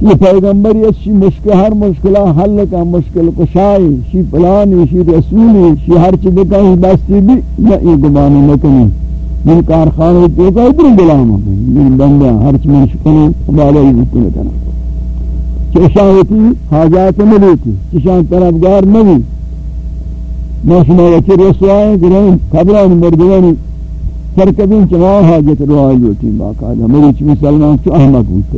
یہ پیغمبری اچھی مشکل، ہر مشکلہ حل کا مشکل کشائی، شی پلانی، شی رسولی، شی ہر چیز کا بستی بھی، نہ یہ گمانی نکنی من کارخانے تو کا ادھر غلام من بندہ ہر چیز مشکل بالا ہی بکنے کنا چشاں ہوتی حاجات ملیتی چشاں طرفگار نبی ناشنا وچی رسوائیں گرہیں قبران مردوانی سرکبین چماہ حاجت روائی ہوتی باقاعدہ میری چی مسلمان؟ چو احمد ہوتے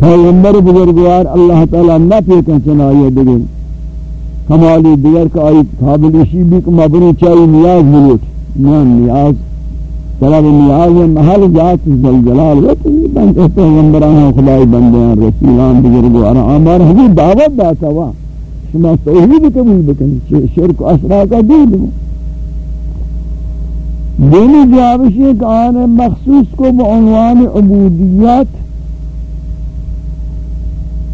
پیغمبر بزرگوار اللہ تعالی نہ پیکن چنائیے دیگے کمالی دیگر کا آئی قابلشی بھی کہ مبنی چاہی نیاز ملوٹ نیان نیاز طلب نیاز محل جات زلجلال وقت بند پیغمبران، خدای بندیان، رسولان، دیگر گوارا، آمار ہمیں دعوت داتا ہوا شما توحید قبول بکنی، شرک اسرا کا دید ہوں دینی جوابش ایک آن مخصوص کو بعنوان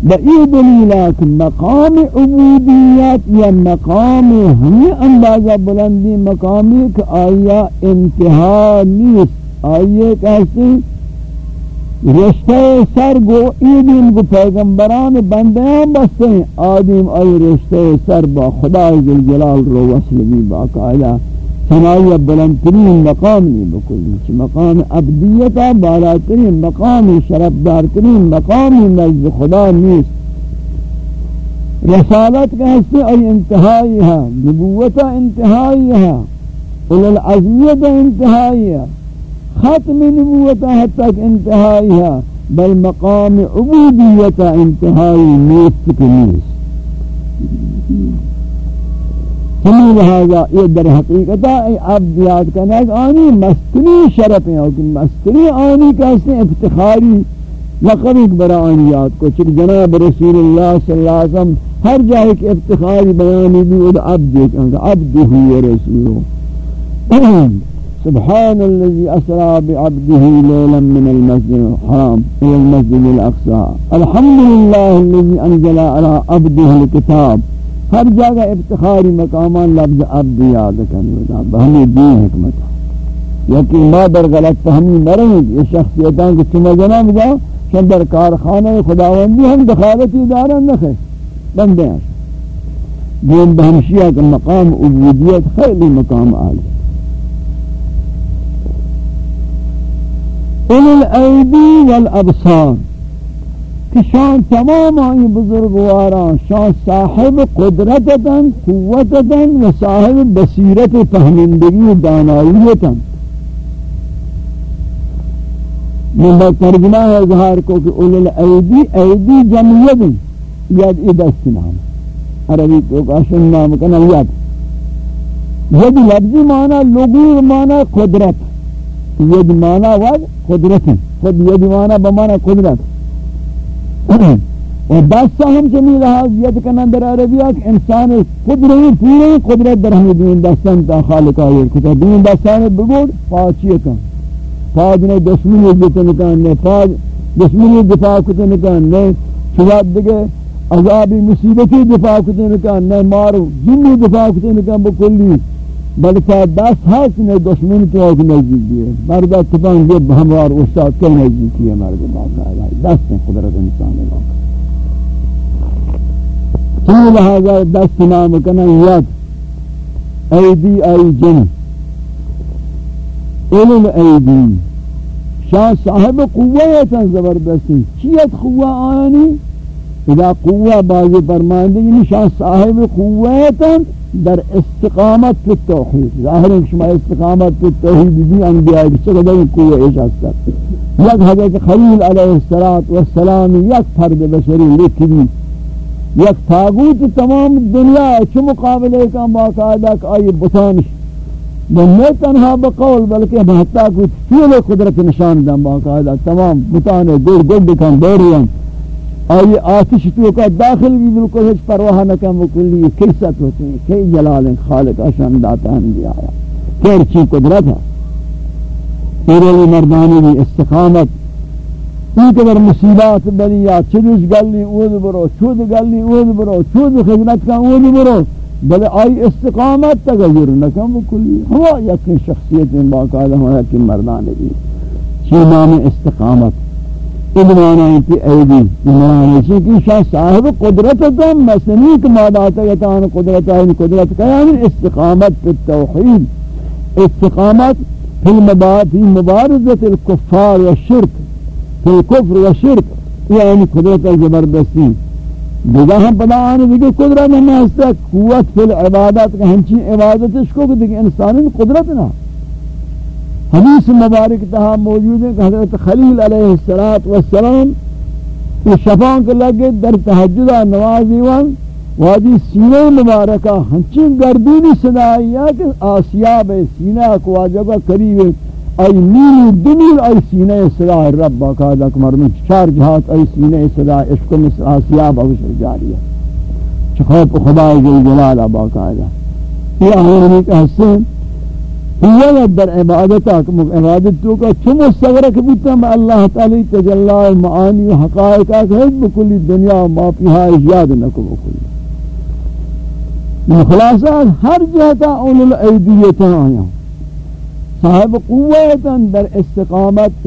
عبودیت بئی دلیلات مقام عبودیت یا مقام ہمیں اندازہ بلندی مقامی کہ آیا انتہا نیست آئیے کہتے رشتہ سر گو ایدین کو پیغمبران بندیاں بستے ہیں، آدم آئی رشتہ سر با خدا جلال رو وصل بھی باقاعدہ سمائی بلندترین مقامی بکلی مقام عبدیتا بالاترین مقامی شرفدارترین مقامی نزد خدا نیست. رسالت کا حصہ ای انتہائی ہے نبوتا انتہائی ہے العظمیت انتہائی ہے ختم نبوتا حد تک انتہائی ہے بل مقام عبودیتا انتہائی نیست کی ہمیں لہذا یہ در حقیقتا ای عبد یاد کرنا ہے کہ آنی مستنی شرف ہیں کہ مستنی آنی کہتے ہیں افتخاری لقب ایک برا آنی یاد کو چک جناب رسول اللہ صلی اللہ علیہ وسلم ہر جائے کہ افتخاری بیانی بھی وہ عبد ہے کہ عبد ہوئی رسول سبحان الذي أسرى بعبده ليلا من المسجد الحرام إلى المسجد الأقصى الحمد لله الذي أنزل على عبده الكتاب۔ ہر جگہ افتخاری مقامان لفظ عبد یاد کرنے بہمی دین حکمت یکی ما در غلط فہمی مریں یہ شخصیتان کو چمہ جناب جا چند در کارخانہ خداوندی ہم دخالتی دارن نخے بندے ہیں۔ دین بہمشیہ کا مقام عبودیت خیلی مقام آلی اولو الایدی والابصار۔ کہ شان تمام آئی بزرگواران شان صاحب قدرتتاً قوتتاً و صاحب بصیرت فهمندگی و دانائیتاً من با ترجمہ ہے اظہار کو کہ اول الایدی ایدی جمعیت یاد ای دست نام عربی کو کاشن نام کنا یاد ید لفظی معنی لغور معنی قدرت ید معنی ود قدرت خود ید معنی بمعنی قدرت اور دستا ہم چمی لحاظیت کنن در عربیہ کہ انسان قدرتی پوری قدرت در ہمیں دین دستان تا خالق آئیر کتا دین دستان بگوڑ پاچی کن۔ پاج نے دشمنی جتا نکان نے پاج دشمنی دفاع کتا نکان نے۔ شواد دگے عذابی مصیبتی دفاع کتا نکان نے، مارو جنی دفاع کتا نکان، بکلی۔ بلکہ دست ہاتھ نے دشمن تو آگ نزدیک دیئے مردہ تپان جب ہموار استاد کل نزدیکی ہے مرد باقا دست قدرت انسان باقا چنی لہذا دست نام کنا ید ایدی ای جن۔ اولو ایدی شاہ صاحب قویتا زبردستی۔ چیت قوہ آنی؟ اذا قوہ بازی فرماندگی، شاہ صاحب قویتا در استقامت في التوحيد ظاهر شما استقامت في التوحيد دي انبیاء بسر دیں کوئی ایش ہستا یک حضرت خلیل علیہ السلام یک فرد بشری لکھی یک تاغوت تمام دنیا چو مقابلے کا باقاعدہ کہ آئی بطانش. نہ تنہا بقول بلکہ بہتا کو فیل قدرت نشان دیں باقاعدہ تمام بطانے گڑ گڑ دکھان دوریاں آئی آتش تو کا داخل بھی بالکل ہیچ پرواہ نہ کم کلی کیست ہوتے ہیں؟ کئی جلال خالق اشان داتا ہم بھی آیا۔ پھر چی قدرت ہے؟ تیرے لی مردانی بھی استقامت۔ این که در مصیبات بلی یا چدوش گلی اود برو، چود گلی اود برو، چود خدمت کن اود برو۔ بل آئی استقامت تغیر نکم کلی۔ ہوا یکی شخصیت باقاعدہ ہوا یکی مردانی بھی۔ چی نام استقامت؟ ادوانا کی ایدی ادوانا کی کہ شاہ صاحب قدرت دم مسنی کہ ماداتا یتان قدرت ان قدرت قیام استقامت پی التوحید استقامت فی مبارزت الكفار والشرک فی و والشرک یعنی قدرت الجبردستی دیگا ہم پدا آنے دیگے قدرت ہمیں ہستا قوت فی العبادت کہ ہمچین عبادتش کو کہ دیکھ انسانی قدرت نہ حدیث مبارک تہا موجود ہے کہ حضرت خلیل علیہ السلام یہ شفان کے لگے در تحجدہ نوازی وان واجی سینہ مبارکہ ہنچین گردینی صدای ہے کہ آسیاب سینہ کو واجبہ قریب ای نیل دنیل ای سینہ صدای رب باقاعدہ کمرمن چار جہات ای سینہ صدای عشق مثل آسیاب اوش جاری ہے۔ چخوف خدا جل جلالہ باقاعدہ یہ آہانی کہ حسن یہ در عبادتا عبادت تو کا چم مستغرق بیتا میں اللہ تعالی تجلی المعانی و حقائقہ کہ بکلی دنیا ما فیہا یاد نکو بکلی۔ خلاصہ، ہر جہتا اول الایدیتا آیا۔ صاحب قویتا در استقامت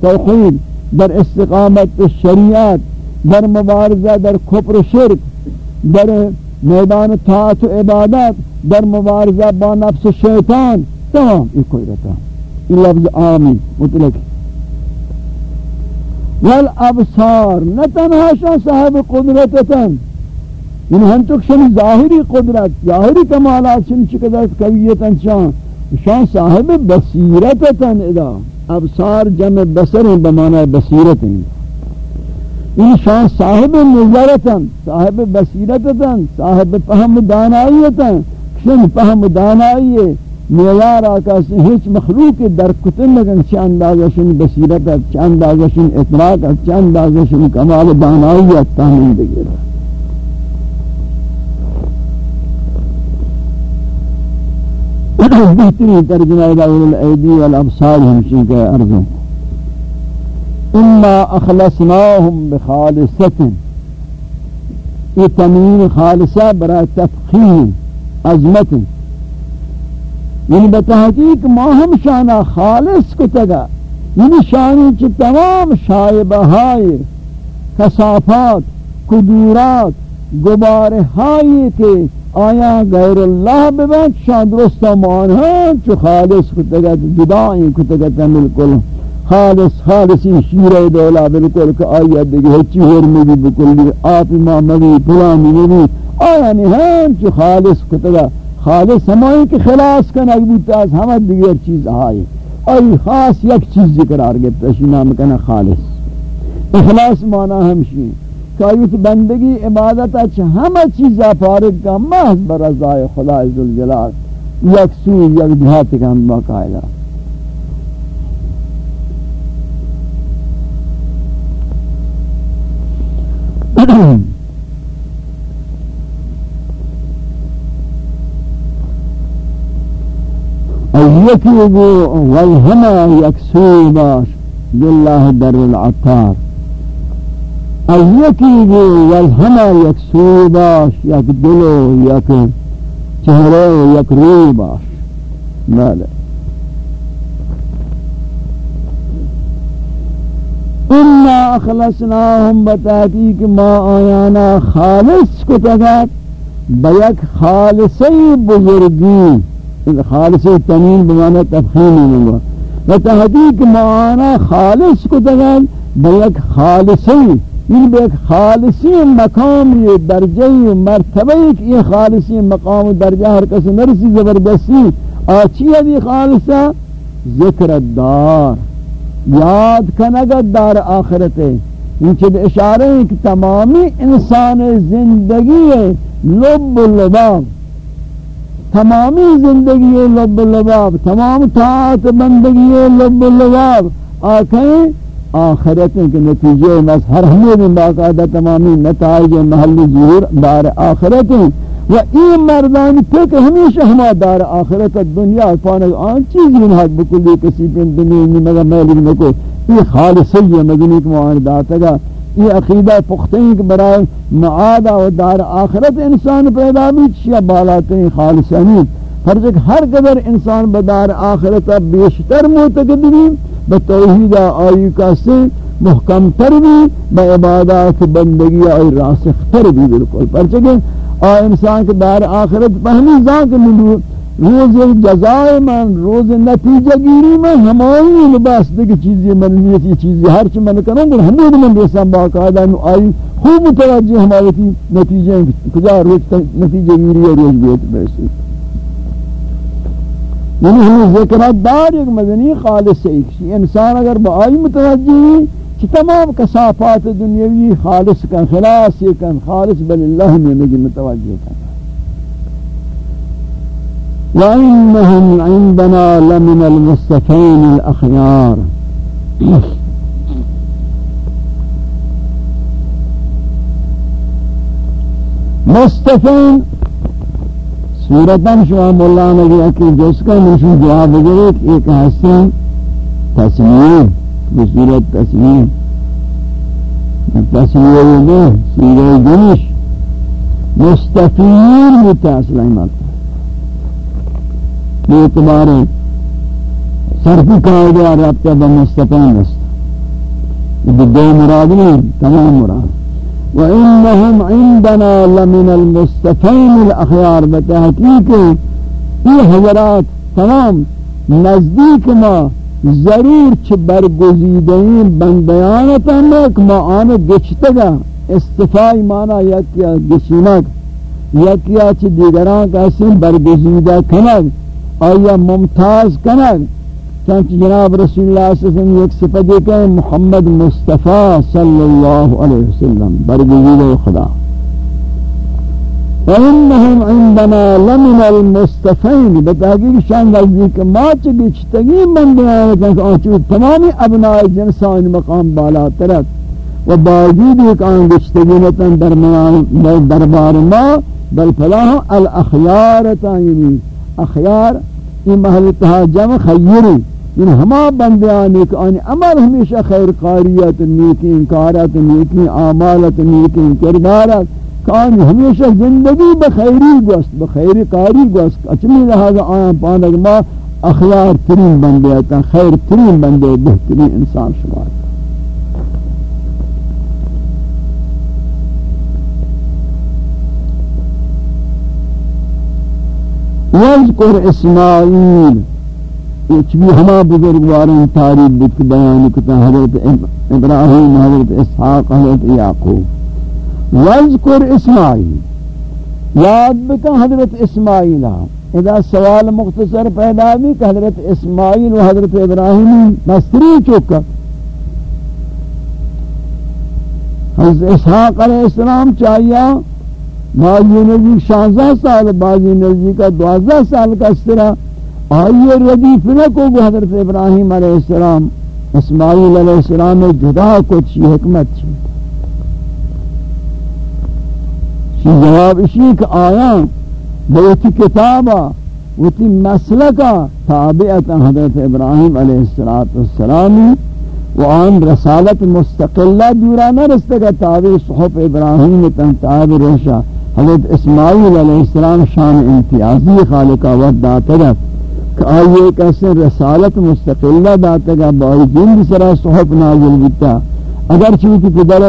توحید، در استقامت شریعت، در مبارزہ، در کفر شرک، در میدان طاعت و عبادت در مبارزہ با نفس شیطان. تمام. یہ کوئی رہتا یہ لفظ آمین مطلق. والابصار. نہ تنہا شاہ صاحب قدرتتا ان ہم تو شن ظاہری قدرت ظاہری کمالات شن چقدر قویتا شان. شان صاحب بصیرتا ادا. ابصار جمع بصر ہیں بمعنی بصیرت ہیں ان شان صاحب نظرتا صاحب بصیرتا صاحب فهم دانائیتا شن فهم دانائی میار آقا سے ہیچ مخلوق در کتن لگن چھ اندازہ بصیرت چھ اندازہ شن اطلاق چھ اندازہ شن کمال دانائیت تحمیل دگیر بہترین ترجمہ اول الایدی والابصار ہمشی کے ارضوں اما اخلصناهم بخالصت یہ تمین خالصہ برای تفخیم عظمت۔ یعنی بتحقیق ما ہم شانہ خالص کو تگا یعنی شانی چی تمام شائبہ کسافات قدورات گبار ہائی کے آیا غیر اللہ ببند شان درستا مانها چو خالص کتگت جدائیں کتگا کتگت بالکل خالص خالصی شیر دولا بالکل کہ آیا دیگه ہچی حرمی بھی بکلی آپ امام مبی پلانی مبی آیا نہاں چو خالص کتگت خالص ہمائیں کہ خلاص کن اگبوتا از ہمیں دیگر چیز آئی آئی خاص یک چیز ذکر آرگتا شی نام کنا خالص. اخلاص مانا ہمشی کایوت بندگی، عبادت اچھ ہمہ چیزا فارغ کا محض برضائے خدا عزالجلال یک سو یک دھات کا ہم باقاعدہ يكيبوا ويهما يكسوبا بالله در العطار. أي يكيبوا ويهما يكسوبا يكدلوا يك چهره يكروبا مالك انا اخلصناهم بتحقیق ما آیانا خالص کو تگت بیک خالصی بزرگی خالصی تمین بمانا تفخیمی منگا بتحقیق ما آیانا خالص کو تگت بیک خالصی این به خالصی مقام یہ درجہ مرتبہ ایک یہ خالصی مقام درجہ ہر کس نرسی زبردستی، آچی ہے یہ خالصہ؟ ذکر الدار. یاد کنگت دار آخرت ہے انچہ اشارہ ہے کہ تمامی انسان زندگی ہے لب لباب. تمامی زندگی ہے لب لباب، تمام طاعت بندگی ہے لب لباب. آنکھیں آخرت کے نتیجے مظہر ہمیں باقاعدہ تمامی نتائج محلی ظہور دار آخرت. و این مردان تک ہمیشہ ہما دار آخرت دنیا پانک آن چیز منحق بکلی کسی پن دنیا نہیں مگا میلی نکو یہ خالصی ہے مدنی کے معاندات گا یہ عقیدہ پختین کے برای معادہ و دار آخرت انسان پیدا بھی چیا بالاتیں خالصانی فرض ہر قدر انسان بدار آخرت بیشتر معتقد بھی بتوحید آئی کا سے محکم تر بھی با عبادات بندگی آئی راسخ تر بھی بالکل. پر چکے انسان کے دار آخرت پہلی ذاک ملو روز جزائے من، روز نتیجہ گیری میں ہمائی لباس دیکھ چیزی من نیتی چیزی ہر چی من کروں گا ہمیں من بیسان باقاعدہ آئی خوب متوجہ ہماری نتیجہ کجا روز نتیجہ گیری ہے، روز بیت بیسی یعنی ہمیں ذکرات دار ایک مدنی خالص سے ایک انسان اگر با آئی متوجہی کہ تمام کسافات دنیاوی خالص کن خلاص کن، خالص بل اللہ میں مجھے متوجہ کن۔ وَإِنَّهُمْ عِنْدَنَا لَمِنَ الْمُسْتَفَيْنِ الْأَخْيَارِ مستفین صورتاً شما مولا نبی اکی جس کا نشو جواب بگرے ایک حسن تصمیم بصورت تسليم التسليم ده سیرہ جنش مستفیر بتا اسلام آتا یہ اعتبار ہے صرف قاعدہ رابطہ بمستفان است. بدو مراد نہیں تمام مراد. وإنهم عندنا لمن المستفين الأخيار بتحقيق في حضرات تمام نزدیک ما ضرور چھ برگزیدین بندیانتا مک ما آن گچتگا استفائی مانا یکیا گشنک یکیا چھ دیگران کا برگزیدہ کنگ، آیا ممتاز کنگ۔ چنانچہ جناب رسول اللہ صلی اللہ علیہ وسلم ایک صفت دیکھا ہے محمد مصطفیٰ صلی اللہ علیہ وسلم برگزید خدا۔ وَإِنَّهُمْ عِنْدَنَا لَمِنَ الْمُسْتَفَيْنِ بتحقیق شان غلبی کہ ما چلی چتگی من بیانتا کہ آنچو تمامی ابناء جنسان مقام بالا ترک و باوجود ایک آن گشتگی نتن دربار ما، بل فلاح الاخیار تایمی اخیار یہ محل تہا جمع خیری. ان ہما بندیانی کہ آنی عمل ہمیشہ خیر قاریت نیکی انکارت نیکی آمالت نیکی کردارت کہ آنی ہمیشہ زندگی بخیری گوست بخیری قاری گوست اچمی لہذا آیاں پانک ما اخیار ترین بندیتا خیر ترین بندی بہترین انسان شمار وذکر اسماعیل ایک بھی ہما بزرگواروں تاریخ بک بیان کتا حضرت ابراہیم، حضرت اسحاق، حضرت یعقوب۔ وذکر اسماعیل۔ یاد بکا حضرت اسماعیل اذا سوال مختصر پیدا بھی کہ حضرت اسماعیل و حضرت ابراہیم مستری چکا حضرت اسحاق علیہ السلام چاہیے بعضی نزدیک شانزہ سال بعضی نزدیک دوازہ سال کا اس طرح آئیے ردیف نہ کو حضرت ابراہیم علیہ السلام، اسماعیل علیہ السلام جدا کو چی حکمت۔ چی چی جواب اسی کہ آیا بیتی کتابا وتی مسلکا، تابعتا حضرت ابراہیم علیہ السلام و آن رسالت مستقلہ دورا نہ رستے گا تابع صحف ابراہیم تن تابع رشا حضرت اسماعیل علیہ السلام شان امتیازی خالقہ وقت داتا گا کہ آئیے کیسے رسالت مستقلہ داتا گا جن سرا صحف نازل بیتا۔ اگر چوتی پدر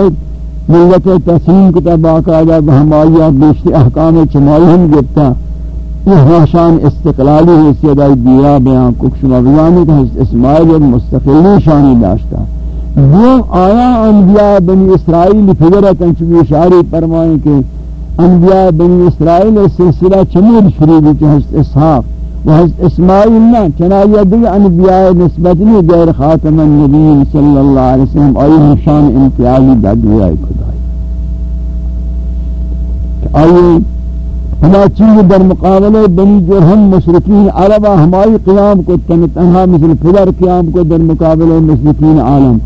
ملت تسلیم کتا باقاعدہ ہمائیہ بیشتی احکام چمائی ہم گفتا یہ شان استقلالی حیثیت آئی دیا بیان ککش مغیانی کہ اسماعیل مستقلی شانی داشتا۔ دو آیا انبیاء بنی اسرائیل فکرہ کنچوی اشاری فرمائیں کہ انبیاء بنی اسرائیل سلسلہ چمیر شروع بھی حضرت اسحاق۔ و اسماعیل نہ چنائیہ دیگه انبیاء نسبت نہیں غیر خاتم النبیین صلی اللہ علیہ وسلم آئی نشان امتیازی دادوی خدای. آئی ہما چیز در مقابلے بنی جرہم مشرکین عربہ ہمائی قیام کو تنہا مثل پدر قیام کو در مقابلے مشرکین عالم.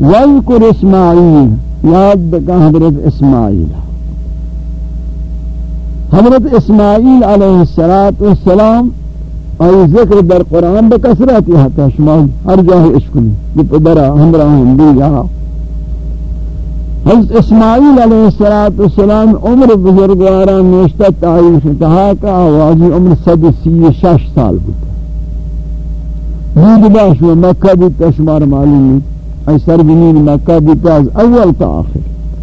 وَذْكُرْ اسماعیل، یاد بکا حضرت اسماعیل. حضرت اسماعیل علیہ السلام اور ذکر در قرآن بکثرت یہ حتی شمال ہر جاہ اشکلی جب بپدرہ ہمراہم دیگا حضرت اسماعیل علیہ السلام عمر بزرگواران نوشتہ تعریف کہا کہ آوازی عمر صد سی شش سال بود۔ بود باش و مکہ بود تشمار معلومی ای سربنین مکہ بیتا از اول تا آخر۔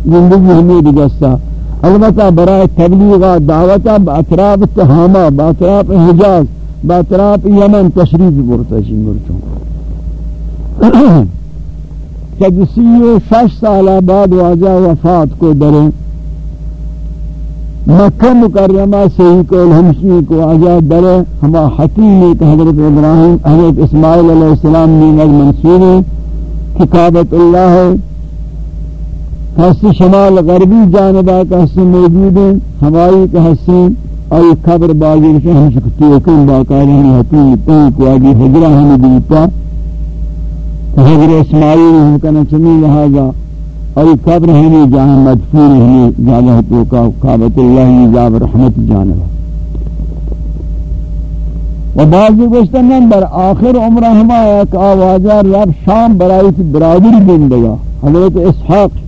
زندگی ہمیں بگستا البتہ برای تبلیغ دعوتا با اطراف تہامہ با حجاز، با اطراف یمن تشریف برتا چی مرچوں کہ و شش سالہ بعد واجہ وفات کو درے، مکہ مکرمہ صحیح کو ہمشی کو آجاد در ہما حتیم کہ حضرت ابراہیم، حضرت اسماعیل علیہ السلام نے نظر منصور ہے کتابت اللہ ہے حسی شمال غربی جانبہ کا حسی موجود ہیں ہماری کا حسی آئی خبر بازی سے ہم سکتی اکن باقاعدہ ہمیں حتیم پہن کو آگی حجرہ ہمیں دیتا۔ حضرت اسماعیل ہم کنا چمی لہذا، اور قبر ہمیں جہاں مدفون ہمیں جاگہ تو کعبت اللہ نجاب رحمت جانبا۔ و بعضی گوشتن در آخر عمرہ ہم آیا کہ آوازہ رب شام برائی تھی برادر بندگا حضرت اسحاق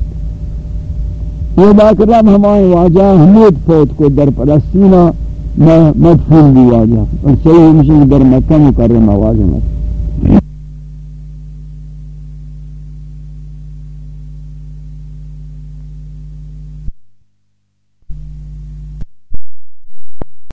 یہ بات رب ہمائے واجہ حمید فوت کو در پلسطینہ مدفون بھی واجہ اور صحیح ہمشہ در مکہ مکرمہ واجہ مکہ